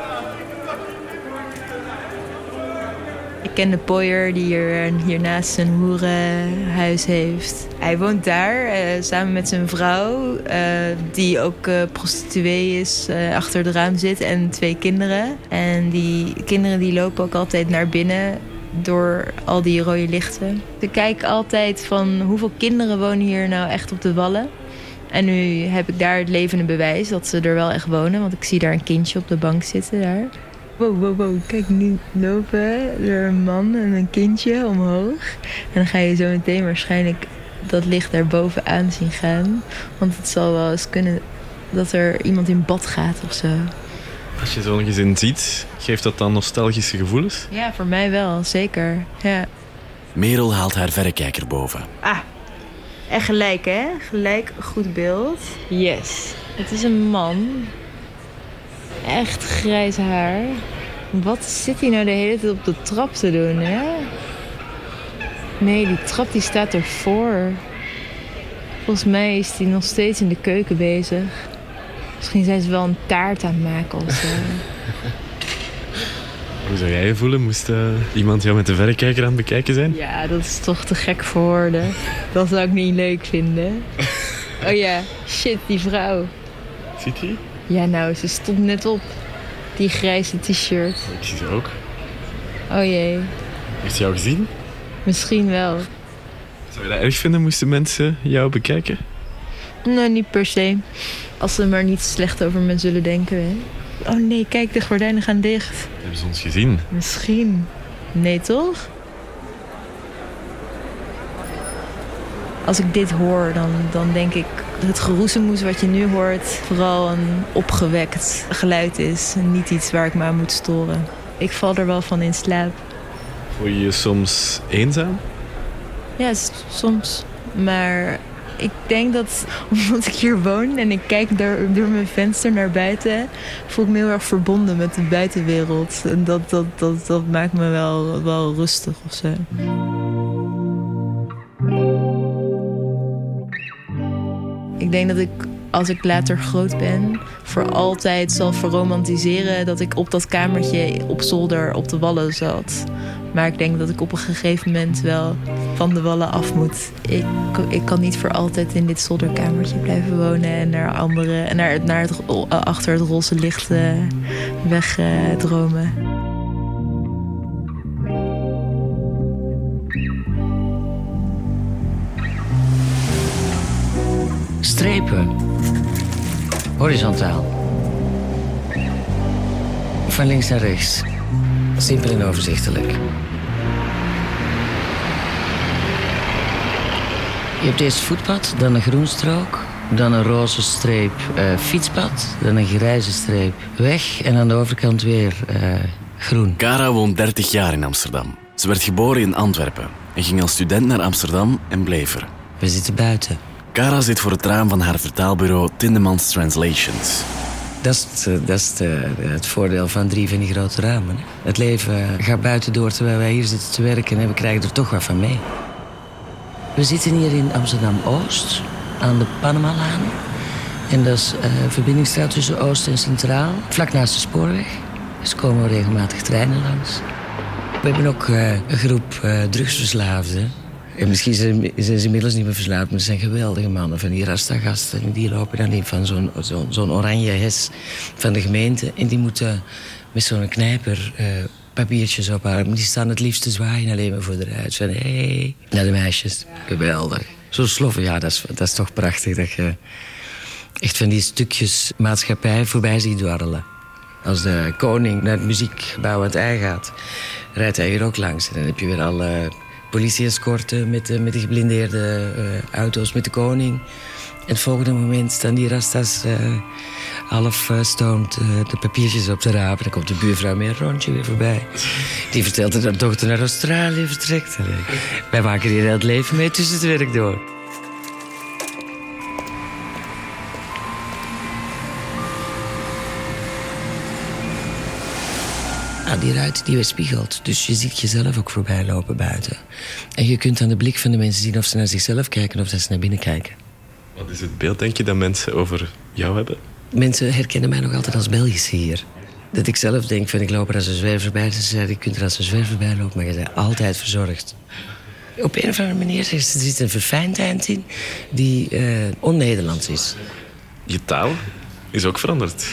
Ik ken de pooier die hier, hiernaast zijn hoerenhuis heeft. Hij woont daar uh, samen met zijn vrouw, uh, die ook prostituee is, achter het raam zit en twee kinderen. En die kinderen die lopen ook altijd naar binnen door al die rode lichten. Ik kijk altijd van hoeveel kinderen wonen hier nou echt op de wallen. En nu heb ik daar het levende bewijs dat ze er wel echt wonen. Want ik zie daar een kindje op de bank zitten daar. Wow, wow, wow. Kijk, nu lopen er een man en een kindje omhoog. En dan ga je zo meteen waarschijnlijk dat licht daar bovenaan zien gaan. Want het zal wel eens kunnen dat er iemand in bad gaat of zo. Als je zo'n gezin ziet, geeft dat dan nostalgische gevoelens? Ja, voor mij wel, zeker. Ja. Merel haalt haar verrekijker boven. Ah, en gelijk hè? Gelijk goed beeld. Yes. Het is een man. Echt grijs haar. Wat zit hij nou de hele tijd op de trap te doen, hè? Nee, die trap die staat ervoor. Volgens mij is hij nog steeds in de keuken bezig. Misschien zijn ze wel een taart aan het maken of zo. Hoe zou jij je voelen? Moest uh, iemand jou met de verrekijker aan het bekijken zijn? Ja, dat is toch te gek voor woorden. Dat zou ik niet leuk vinden. Oh ja, shit, die vrouw. Ziet hij? Ja, nou, ze stond net op. Die grijze t-shirt. Ik zie ze ook. Oh jee, Heeft ze jou gezien? misschien wel. Zou je dat erg vinden moesten mensen jou bekijken? Nee, niet per se. Als ze maar niet slecht over me zullen denken. Hè. Oh nee, kijk, de gordijnen gaan dicht. Hebben ze ons gezien? Misschien. Nee, toch? Als ik dit hoor, dan, dan denk ik dat het geroezemoes wat je nu hoort... vooral een opgewekt geluid is. En niet iets waar ik me aan moet storen. Ik val er wel van in slaap. Voel je je soms eenzaam? Ja, soms. Maar ik denk dat omdat ik hier woon en ik kijk door, door mijn venster naar buiten, voel ik me heel erg verbonden met de buitenwereld. En dat, dat, dat, dat maakt me wel, wel rustig of zo. Ik denk dat ik, als ik later groot ben, voor altijd zal verromantiseren dat ik op dat kamertje op zolder op de wallen zat. Maar ik denk dat ik op een gegeven moment wel van de wallen af moet. Ik, ik kan niet voor altijd in dit zolderkamertje blijven wonen en naar andere en naar, naar het, achter het roze licht eh, wegdromen. Strepen. Horizontaal. Van links naar rechts. Simpel en overzichtelijk. Je hebt eerst voetpad, dan een groenstrook, dan een roze streep eh, fietspad, dan een grijze streep weg en aan de overkant weer eh, groen. Cara woont 30 jaar in Amsterdam. Ze werd geboren in Antwerpen en ging als student naar Amsterdam en bleef er. We zitten buiten. Cara zit voor het raam van haar vertaalbureau Tindemans Translations. Dat is, het, eh, dat eh, het voordeel van drie van die grote ramen. Het leven gaat buiten door terwijl wij hier zitten te werken en we krijgen er toch wat van mee. We zitten hier in Amsterdam-Oost, aan de Panamalaan. En dat is eh, een verbindingsstraat tussen Oost en Centraal, vlak naast de spoorweg. Dus komen regelmatig treinen langs. We hebben ook eh, een groep eh, drugsverslaafden. En misschien zijn, zijn ze inmiddels niet meer verslaafd, maar het zijn geweldige mannen van die Rasta-gasten. En die lopen dan in van zo'n oranje hes van de gemeente. En die moeten met zo'n knijper eh, papiertjes ophouden. Die staan het liefst te zwaaien alleen maar voor de ruit. Van hey. naar de meisjes. Geweldig. Zo sloffen, ja, dat is, dat is toch prachtig dat je echt van die stukjes maatschappij voorbij ziet dwarrelen. Als de koning naar het muziekgebouw aan het ei gaat, rijdt hij hier ook langs. En dan heb je weer alle politie-escorten met, met de geblindeerde eh, auto's met de koning. En het volgende moment staan die rastas eh, half eh, de papiertjes op te rapen. Dan komt de buurvrouw met een rondje weer voorbij. Die vertelt dat haar dochter naar Australië vertrekt. Wij maken hier het leven mee tussen het werk door. Die ruit die weerspiegelt. Dus je ziet jezelf ook voorbij lopen buiten. En je kunt aan de blik van de mensen zien of ze naar zichzelf kijken of dat ze naar binnen kijken. Wat is het beeld, denk je, dat mensen over jou hebben? Mensen herkennen mij nog altijd als Belgische hier. Dat ik zelf denk van ik loop er als een zwerver bij. Ze zeiden, je kunt er als een zwerver bij lopen, maar je bent altijd verzorgd. Op een of andere manier er zit een verfijndheid in die eh on-Nederlands is. Je taal is ook veranderd.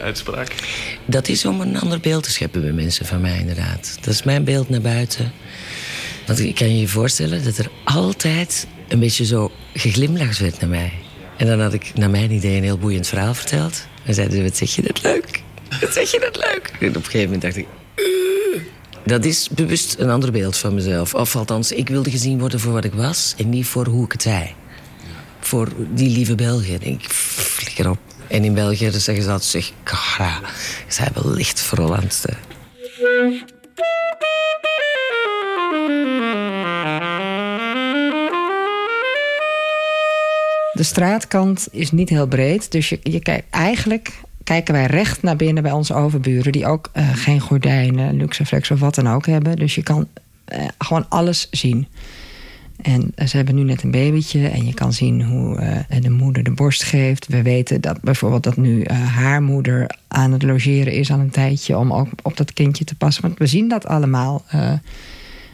Uitspraak. Dat is om een ander beeld te scheppen bij mensen van mij, inderdaad. Dat is mijn beeld naar buiten. Want ik kan je je voorstellen dat er altijd een beetje zo geglimlacht werd naar mij. En dan had ik naar mijn idee een heel boeiend verhaal verteld. En zeiden ze, wat zeg je dat leuk? Wat zeg je dat leuk? En op een gegeven moment dacht ik... "Uh." Dat is bewust een ander beeld van mezelf. Of althans, ik wilde gezien worden voor wat ik was... en niet voor hoe ik het zei. Voor die lieve Belgen. En ik flikker op. En in België dan zeggen ze altijd... Zeg, "Cara, ze hebben licht voor Hollandse. De straatkant is niet heel breed. Dus je, je kijkt, eigenlijk kijken wij recht naar binnen bij onze overburen... die ook eh, geen gordijnen, luxeflex of wat dan ook hebben. Dus je kan eh, gewoon alles zien. En eh, ze hebben nu net een babytje en je kan zien hoe eh, de moeder de borst geeft. We weten dat bijvoorbeeld dat nu eh, haar moeder aan het logeren is aan een tijdje... om ook op dat kindje te passen. Want we zien dat allemaal. eh,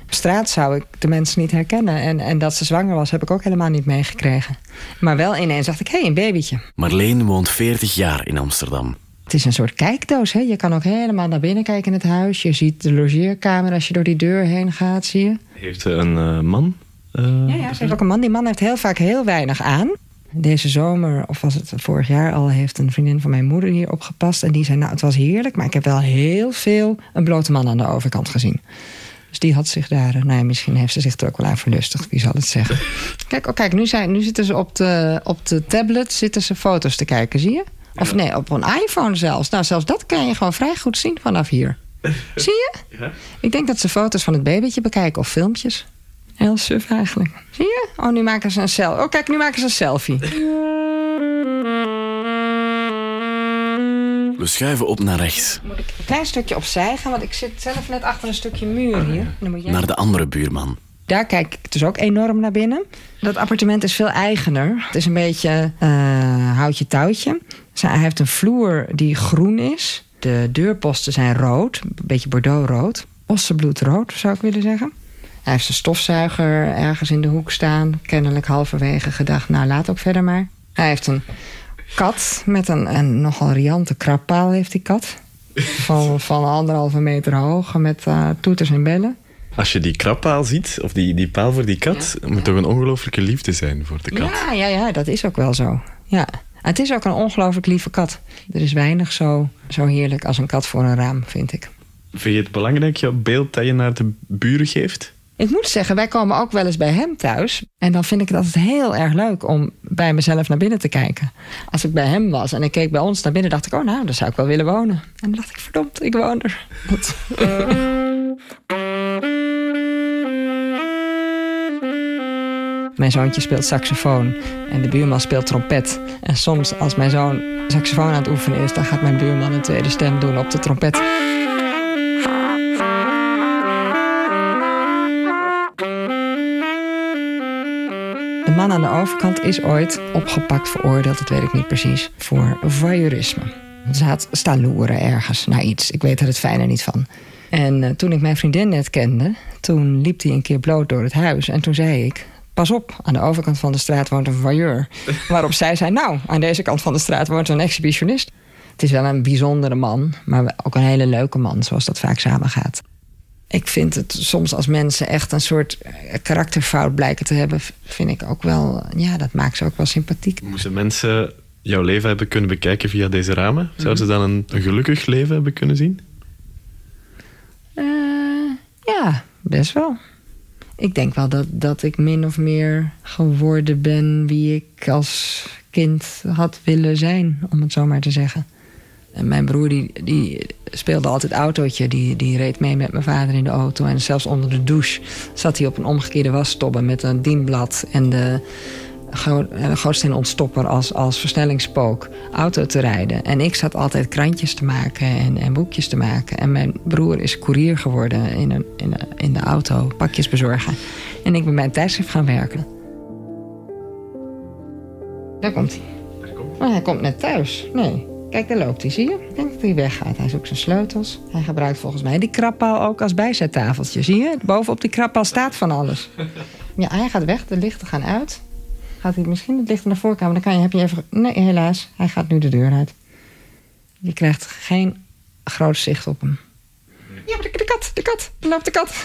Op straat zou ik de mensen niet herkennen. En, en dat ze zwanger was, heb ik ook helemaal niet meegekregen. Maar wel ineens dacht ik, hé, hey, een babytje. Marleen woont 40 jaar in Amsterdam. Het is een soort kijkdoos. Hè? Je kan ook helemaal naar binnen kijken in het huis. Je ziet de logeerkamer als je door die deur heen gaat, zie je. Heeft ze een uh, man? Uh, ja, ja, ook een man. Die man heeft heel vaak heel weinig aan. Deze zomer, of was het vorig jaar al, heeft een vriendin van mijn moeder hier opgepast. En die zei, nou, het was heerlijk, maar ik heb wel heel veel een blote man aan de overkant gezien. Dus die had zich daar, nou ja, misschien heeft ze zich er ook wel aan verlustigd, wie zal het zeggen. kijk, oh, kijk nu, zijn, nu zitten ze op de, op de tablet zitten ze foto's te kijken, zie je? Of nee, op een iPhone zelfs. Nou, zelfs dat kan je gewoon vrij goed zien vanaf hier. zie je? Ja. Ik denk dat ze foto's van het babytje bekijken of filmpjes. Heel suf eigenlijk. Zie je? Oh, nu maken ze een selfie. Oh, kijk, nu maken ze een selfie. We schuiven op naar rechts. Moet ik een klein stukje opzij gaan, want ik zit zelf net achter een stukje muur hier. Dan moet jij... Naar de andere buurman. Daar kijk ik dus ook enorm naar binnen. Dat appartement is veel eigener. Het is een beetje uh, houtje touwtje. Hij heeft een vloer die groen is. De deurposten zijn rood, een beetje bordeauxrood. Ossenbloedrood zou ik willen zeggen. Hij heeft een stofzuiger ergens in de hoek staan. Kennelijk halverwege gedacht, nou laat ook verder maar. Hij heeft een kat met een, een nogal riante krabpaal heeft die kat. Van, van anderhalve meter hoog met uh, toeters en bellen. Als je die krabpaal ziet, of die, die paal voor die kat... Ja. moet toch een ongelooflijke liefde zijn voor de kat. Ja, ja, ja, dat is ook wel zo. Ja. Het is ook een ongelooflijk lieve kat. Er is weinig zo, zo heerlijk als een kat voor een raam, vind ik. Vind je het belangrijk, jouw beeld dat je naar de buren geeft? Ik moet zeggen, wij komen ook wel eens bij hem thuis. En dan vind ik het altijd heel erg leuk om bij mezelf naar binnen te kijken. Als ik bij hem was en ik keek bij ons naar binnen, dacht ik: oh, nou, daar zou ik wel willen wonen. En dan dacht ik: verdomd, ik woon er. Mijn zoontje speelt saxofoon en de buurman speelt trompet. En soms, als mijn zoon saxofoon aan het oefenen is, dan gaat mijn buurman een tweede stem doen op de trompet. De man aan de overkant is ooit opgepakt, veroordeeld, dat weet ik niet precies, voor voyeurisme. Ze had staan loeren ergens naar iets. Ik weet er het fijne niet van. En uh, toen ik mijn vriendin net kende, toen liep hij een keer bloot door het huis. En toen zei ik, pas op, aan de overkant van de straat woont een voyeur. Waarop zij zei, nou, aan deze kant van de straat woont een exhibitionist. Het is wel een bijzondere man, maar ook een hele leuke man, zoals dat vaak samengaat. Ik vind het soms als mensen echt een soort eh, karakterfout blijken te hebben, vind ik ook wel, ja, dat maakt ze ook wel sympathiek. Moesten mensen jouw leven hebben kunnen bekijken via deze ramen? Zouden ze dan een, een gelukkig leven hebben kunnen zien? Uh, ja, best wel. Ik denk wel dat, dat ik min of meer geworden ben wie ik als kind had willen zijn, om het zo maar te zeggen. En mijn broer die, die speelde altijd autootje. Die, die reed mee met mijn vader in de auto. En zelfs onder de douche zat hij op een omgekeerde wasstobbe... met een dienblad en de, een gootsteen ontstopper als, als versnellingsspook auto te rijden. En ik zat altijd krantjes te maken en, en boekjes te maken. En mijn broer is koerier geworden in, een, in, een, in de auto, pakjes bezorgen. En ik ben bij een tijdschrift gaan werken. Daar komt hij. Oh, hij komt net thuis. Nee. Kijk, daar loopt hij, zie je? Ik denk dat hij weggaat. Hij zoekt zijn sleutels. Hij gebruikt volgens mij die krabpaal ook als bijzettafeltje. Zie je? Bovenop die krabpaal staat van alles. Ja, hij gaat weg. De lichten gaan uit. Gaat hij misschien het licht naar de voorkamer? Dan kan je, heb je even... Nee, helaas. Hij gaat nu de deur uit. Je krijgt geen groot zicht op hem. Ja, maar de, kat, de kat. Er loopt de kat.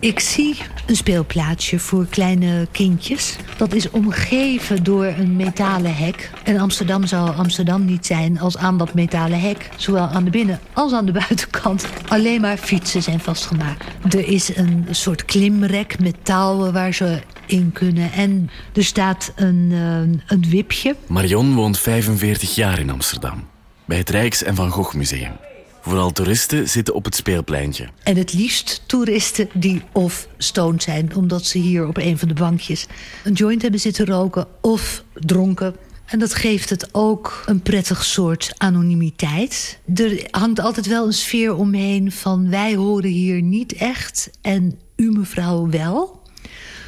Ik zie een speelplaatsje voor kleine kindjes. Dat is omgeven door een metalen hek. En Amsterdam zou Amsterdam niet zijn als aan dat metalen hek... zowel aan de binnen- als aan de buitenkant alleen maar fietsen zijn vastgemaakt. Er is een soort klimrek met touwen waar ze in kunnen. En er staat een, uh, een wipje. Marion woont 45 jaar in Amsterdam. Bij het Rijks- en Van Gogh Museum. Vooral toeristen zitten op het speelpleintje. En het liefst toeristen die of stoned zijn... omdat ze hier op een van de bankjes een joint hebben zitten roken... of dronken. En dat geeft het ook een prettig soort anonimiteit. Er hangt altijd wel een sfeer omheen van... wij horen hier niet echt en u mevrouw wel.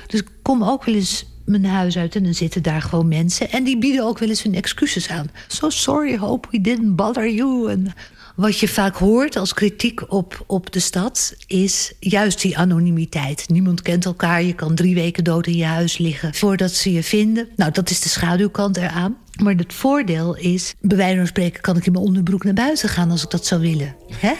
Dus ik kom ook wel eens mijn huis uit en dan zitten daar gewoon mensen... en die bieden ook wel eens hun excuses aan. So sorry, hope we didn't bother you. En Wat je vaak hoort als kritiek op, op de stad is juist die anonimiteit. Niemand kent elkaar, je kan drie weken dood in je huis liggen voordat ze je vinden. Nou, dat is de schaduwkant eraan. Maar het voordeel is, bij wijze van spreken kan ik in mijn onderbroek naar buiten gaan als ik dat zou willen. Hè?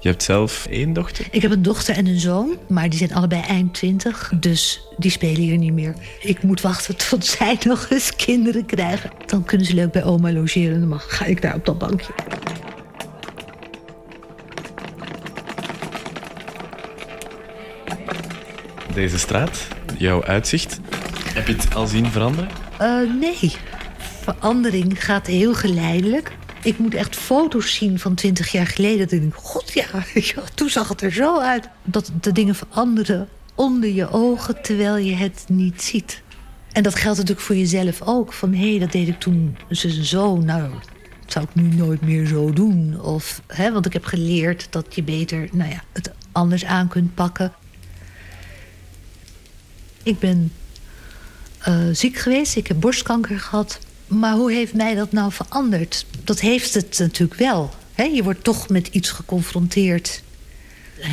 Je hebt zelf één dochter? Ik heb een dochter en een zoon, maar die zijn allebei eind twintig. Dus die spelen hier niet meer. Ik moet wachten tot zij nog eens kinderen krijgen. Dan kunnen ze leuk bij oma logeren. Dan mag, ga ik daar op dat bankje. Deze straat, jouw uitzicht, heb je het al zien veranderen? Uh, nee, verandering gaat heel geleidelijk. Ik moet echt foto's zien van twintig jaar geleden. Dat ik god ja, toen zag het er zo uit. Dat de dingen veranderen onder je ogen terwijl je het niet ziet. En dat geldt natuurlijk voor jezelf ook. Van hé, hey, dat deed ik toen zo. Nou, dat zou ik nu nooit meer zo doen. Of, hè, want ik heb geleerd dat je beter nou ja, het anders aan kunt pakken. Ik ben uh, ziek geweest. Ik heb borstkanker gehad. Maar hoe heeft mij dat nou veranderd? Dat heeft het natuurlijk wel. je wordt toch met iets geconfronteerd.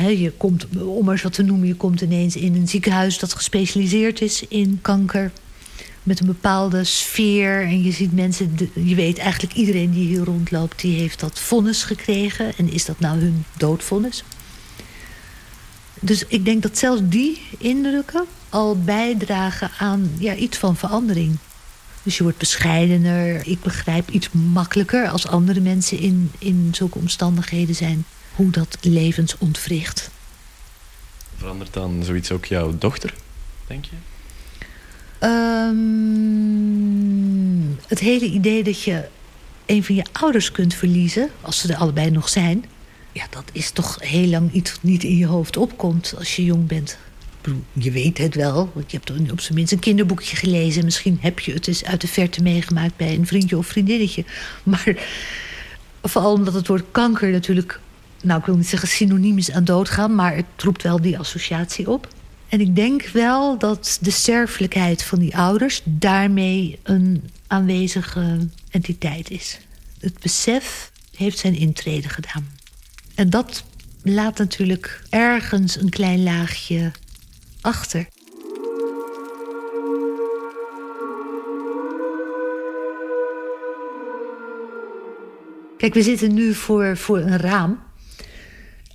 je komt, om maar wat te noemen, je komt ineens in een ziekenhuis dat gespecialiseerd is in kanker. Met een bepaalde sfeer. En je ziet mensen, je weet eigenlijk iedereen die hier rondloopt, die heeft dat vonnis gekregen. En is dat nou hun doodvonnis? Dus ik denk dat zelfs die indrukken al bijdragen aan ja, iets van verandering. Dus je wordt bescheidener. Ik begrijp iets makkelijker als andere mensen in, in zulke omstandigheden zijn. Hoe dat levens ontwricht. Verandert dan zoiets ook jouw dochter, denk je? Um, het hele idee dat je een van je ouders kunt verliezen... als ze er allebei nog zijn... ja, dat is toch heel lang iets wat niet in je hoofd opkomt als je jong bent je weet het wel, want je hebt op zijn minst een kinderboekje gelezen. Misschien heb je het eens uit de verte meegemaakt bij een vriendje of vriendinnetje. Maar vooral omdat het woord kanker natuurlijk, nou ik wil niet zeggen synoniem is aan doodgaan, maar het roept wel die associatie op. En ik denk wel dat de sterfelijkheid van die ouders daarmee een aanwezige entiteit is. Het besef heeft zijn intrede gedaan. En dat laat natuurlijk ergens een klein laagje achter. Kijk, we zitten nu voor, voor een raam.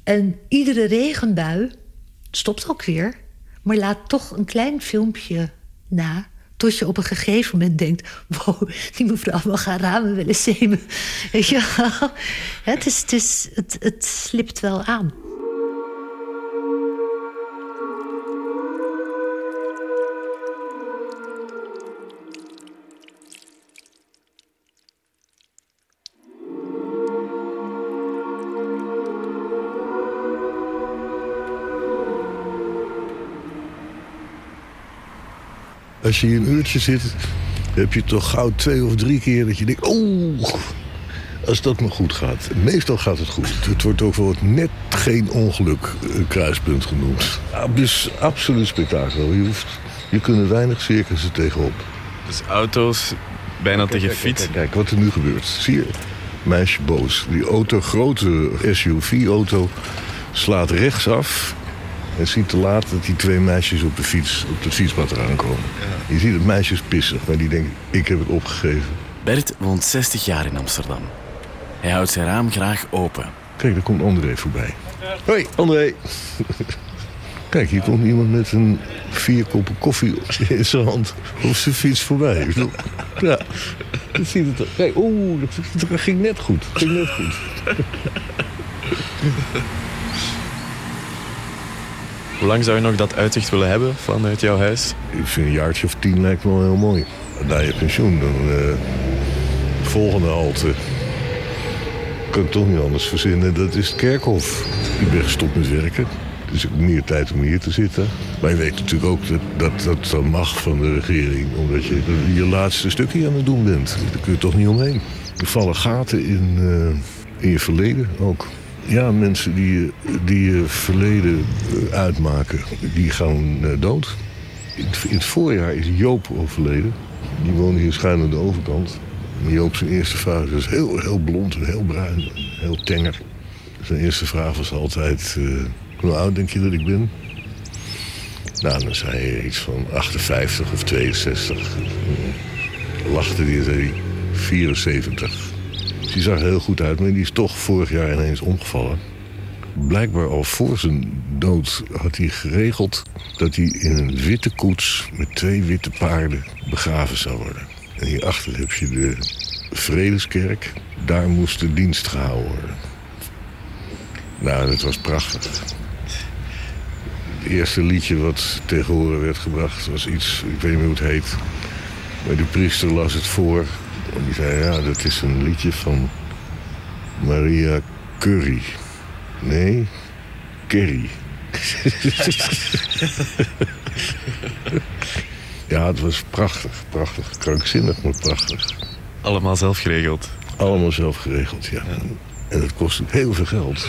En iedere regenbui stopt ook weer, maar laat toch een klein filmpje na. Tot je op een gegeven moment denkt: wow, die mevrouw wil gaan ramen willen zemen. Weet je Het, is, het, is, het, het slipt wel aan. Als je hier een uurtje zit, heb je toch gauw twee of drie keer dat je denkt... oeh, als dat maar goed gaat. Meestal gaat het goed. Het wordt ook wel net geen ongeluk een kruispunt genoemd. Dus absoluut spektakel. Je, hoeft, je kunt er weinig circussen tegenop. Dus auto's bijna tegen fiets? Kijk, kijk, wat er nu gebeurt. Zie je? Meisje boos. Die auto, grote SUV-auto, slaat rechtsaf en ziet te laat dat die twee meisjes op de fiets, op het fietspad eraan komen. Je ziet het meisjes pissen, maar die denken, ik heb het opgegeven. Bert woont 60 jaar in Amsterdam. Hij houdt zijn raam graag open. Kijk, daar komt André voorbij. Hoi, André. Kijk, hier komt iemand met een vier koppen koffie in zijn hand op zijn fiets voorbij. Ja, dat ziet het er. Kijk, oeh, dat ging net goed. Dat ging net goed. Hoe lang zou je nog dat uitzicht willen hebben vanuit jouw huis? Ik vind een jaartje of tien lijkt me wel heel mooi. Na je pensioen, dan uh, volgende halte. Kan ik toch niet anders verzinnen. Dat is het kerkhof. Ik ben gestopt met werken. Dus ik heb meer tijd om hier te zitten. Maar je weet natuurlijk ook dat dat, dat, dat mag van de regering. Omdat je je laatste stukje aan het doen bent. Daar kun je toch niet omheen. Er vallen gaten in, uh, in je verleden ook. Ja, mensen die, die je verleden eh, uitmaken, die gaan eh, dood. In het voorjaar is Joop overleden. Die woonde hier schuin aan de overkant. Joop zijn eerste vraag was heel, heel blond en heel bruin heel tenger. Zijn eerste vraag was altijd, eh, hoe oud denk je dat ik ben? Nou, dan zei hij iets van 58 of 62. Lachte die en zei hij 74. Die zag er heel goed uit, maar die is toch vorig jaar ineens omgevallen. Blijkbaar al voor zijn dood had hij geregeld dat hij in een witte koets met twee witte paarden begraven zou worden. En hierachter heb je de Vredeskerk. Daar moest de dienst gehouden worden. Nou, dat was prachtig. Het eerste liedje wat tegen horen werd gebracht was iets, ik weet niet hoe het heet. Maar de priester las het voor. En die zei, ja, dat is een liedje van Maria Curry. Nee, Kerry. ja, het was prachtig, prachtig. Krankzinnig, maar prachtig. Allemaal zelf geregeld? Allemaal zelf geregeld, ja. En dat kost heel veel geld.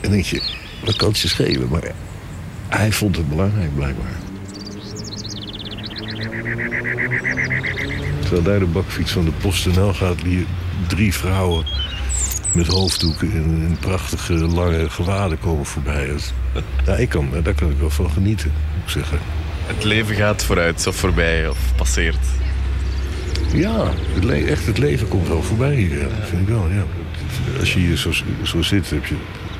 En denk je, dat kan het je schelen, maar hij vond het belangrijk blijkbaar. Terwijl daar de bakfiets van de PostNL gaat, hier drie vrouwen met hoofddoeken in, in prachtige lange gewaden komen voorbij. Ja, ik kan, daar kan ik wel van genieten, moet ik zeggen. Het leven gaat vooruit of voorbij of passeert. Ja, het echt het leven komt wel voorbij hier, ja. vind ik wel. Ja. Als je hier zo, zo zit, heb, je,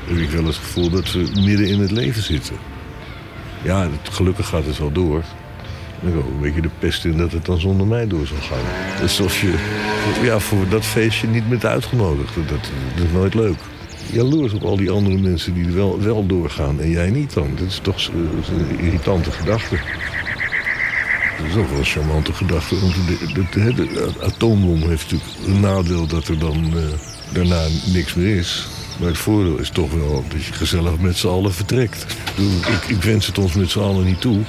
heb ik wel het gevoel dat we midden in het leven zitten. Ja, het, gelukkig gaat het wel door. Ik heb ook een beetje de pest in dat het dan zonder mij door zal gaan. Alsof je ja, voor dat feestje niet bent uitgenodigd. Dat, dat is nooit leuk. Jaloers op al die andere mensen die wel, wel doorgaan en jij niet dan. Dat is toch een irritante gedachte. Dat is ook wel een charmante gedachte. Want de, atoombom heeft natuurlijk een nadeel dat er dan eh, daarna niks meer is. Maar het voordeel is toch wel dat je gezellig met z'n allen vertrekt. Ik, ik, ik wens het ons met z'n allen niet toe.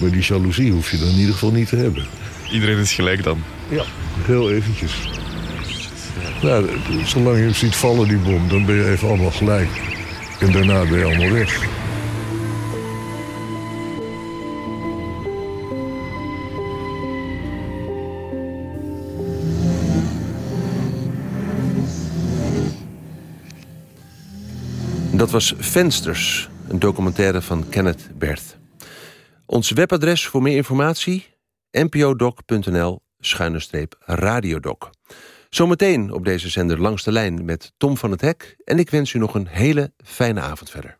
Maar die jaloezie hoef je dan in ieder geval niet te hebben. Iedereen is gelijk dan. Ja. Heel eventjes. Nou, zolang je hem ziet vallen, die bom, dan ben je even allemaal gelijk. En daarna ben je allemaal weg. Dat was Vensters, een documentaire van Kenneth Bert. Ons webadres voor meer informatie: npodoc.nl radiodoc. Zometeen op deze zender langs de lijn met Tom van het Hek en ik wens u nog een hele fijne avond verder.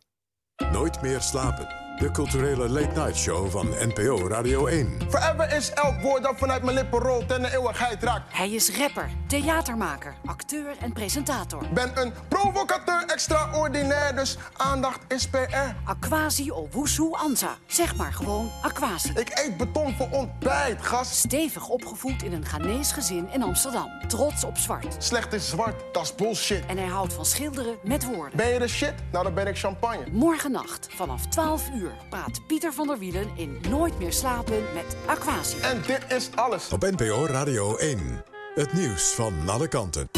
Nooit meer slapen. De culturele late-night show van NPO Radio 1. Forever is elk woord dat vanuit mijn lippen rolt en de eeuwigheid raakt. Hij is rapper, theatermaker, acteur en presentator. Ben een provocateur extraordinair, dus aandacht is PR. Aquasi Owusu Anza. Zeg maar gewoon Aquasi. Ik eet beton voor ontbijt, gast. Stevig opgevoed in een Ghanese gezin in Amsterdam. Trots op zwart. Slecht is zwart, dat is bullshit. En hij houdt van schilderen met woorden. Ben je de shit? Nou, dan ben ik champagne. Morgennacht vanaf 12 uur praat Pieter van der Wielen in Nooit meer slapen met Aquasi. En dit is alles. Op NPO Radio 1. Het nieuws van alle kanten.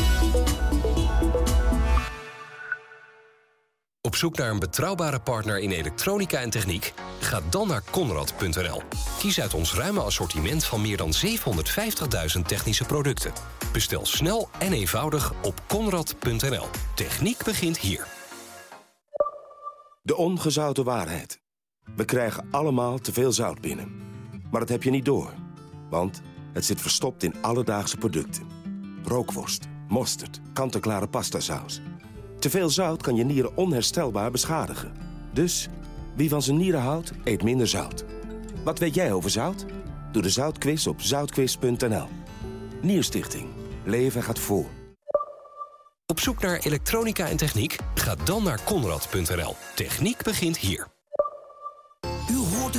Op zoek naar een betrouwbare partner in elektronica en techniek? Ga dan naar Conrad.nl. Kies uit ons ruime assortiment van meer dan 750.000 technische producten. Bestel snel en eenvoudig op Conrad.nl. Techniek begint hier. De ongezouten waarheid. We krijgen allemaal te veel zout binnen. Maar dat heb je niet door. Want het zit verstopt in alledaagse producten. Rookworst, mosterd, kant-en-klare pastasaus. Te veel zout kan je nieren onherstelbaar beschadigen. Dus, wie van zijn nieren houdt, eet minder zout. Wat weet jij over zout? Doe de zoutquiz op zoutquiz.nl. Nierstichting. Leven gaat voor. Op zoek naar elektronica en techniek? Ga dan naar Conrad.nl. Techniek begint hier.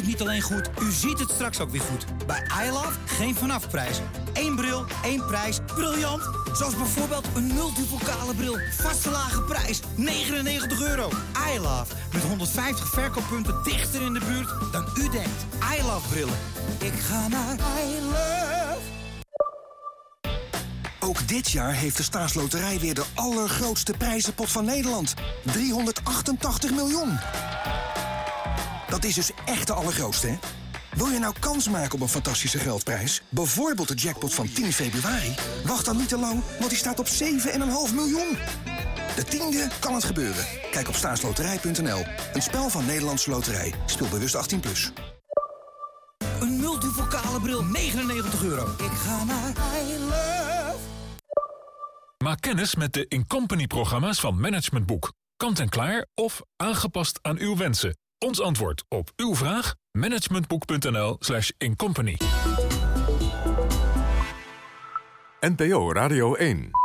Niet alleen goed, u ziet het straks ook weer goed. Bij iLove geen vanafprijs. Eén bril, één prijs. Briljant! Zoals bijvoorbeeld een multipokale bril. Vaste lage prijs, 99 euro. iLove, met 150 verkooppunten dichter in de buurt dan u denkt. iLove brillen. Ik ga naar iLove. Ook dit jaar heeft de staatsloterij weer de allergrootste prijzenpot van Nederland. 388 miljoen. Dat is dus echt de allergrootste, hè? Wil je nou kans maken op een fantastische geldprijs? Bijvoorbeeld de jackpot van 10 februari? Wacht dan niet te lang, want die staat op 7,5 miljoen. De tiende kan het gebeuren. Kijk op staatsloterij.nl. Een spel van Nederlandse Loterij. Speel bewust 18+. Plus. Een multivocale bril, 99 euro. Ik ga naar I Love. Maak kennis met de Incompany-programma's van Management Boek. Kant en klaar of aangepast aan uw wensen. Ons antwoord op uw vraag? managementboek.nl slash incompany. NPO Radio 1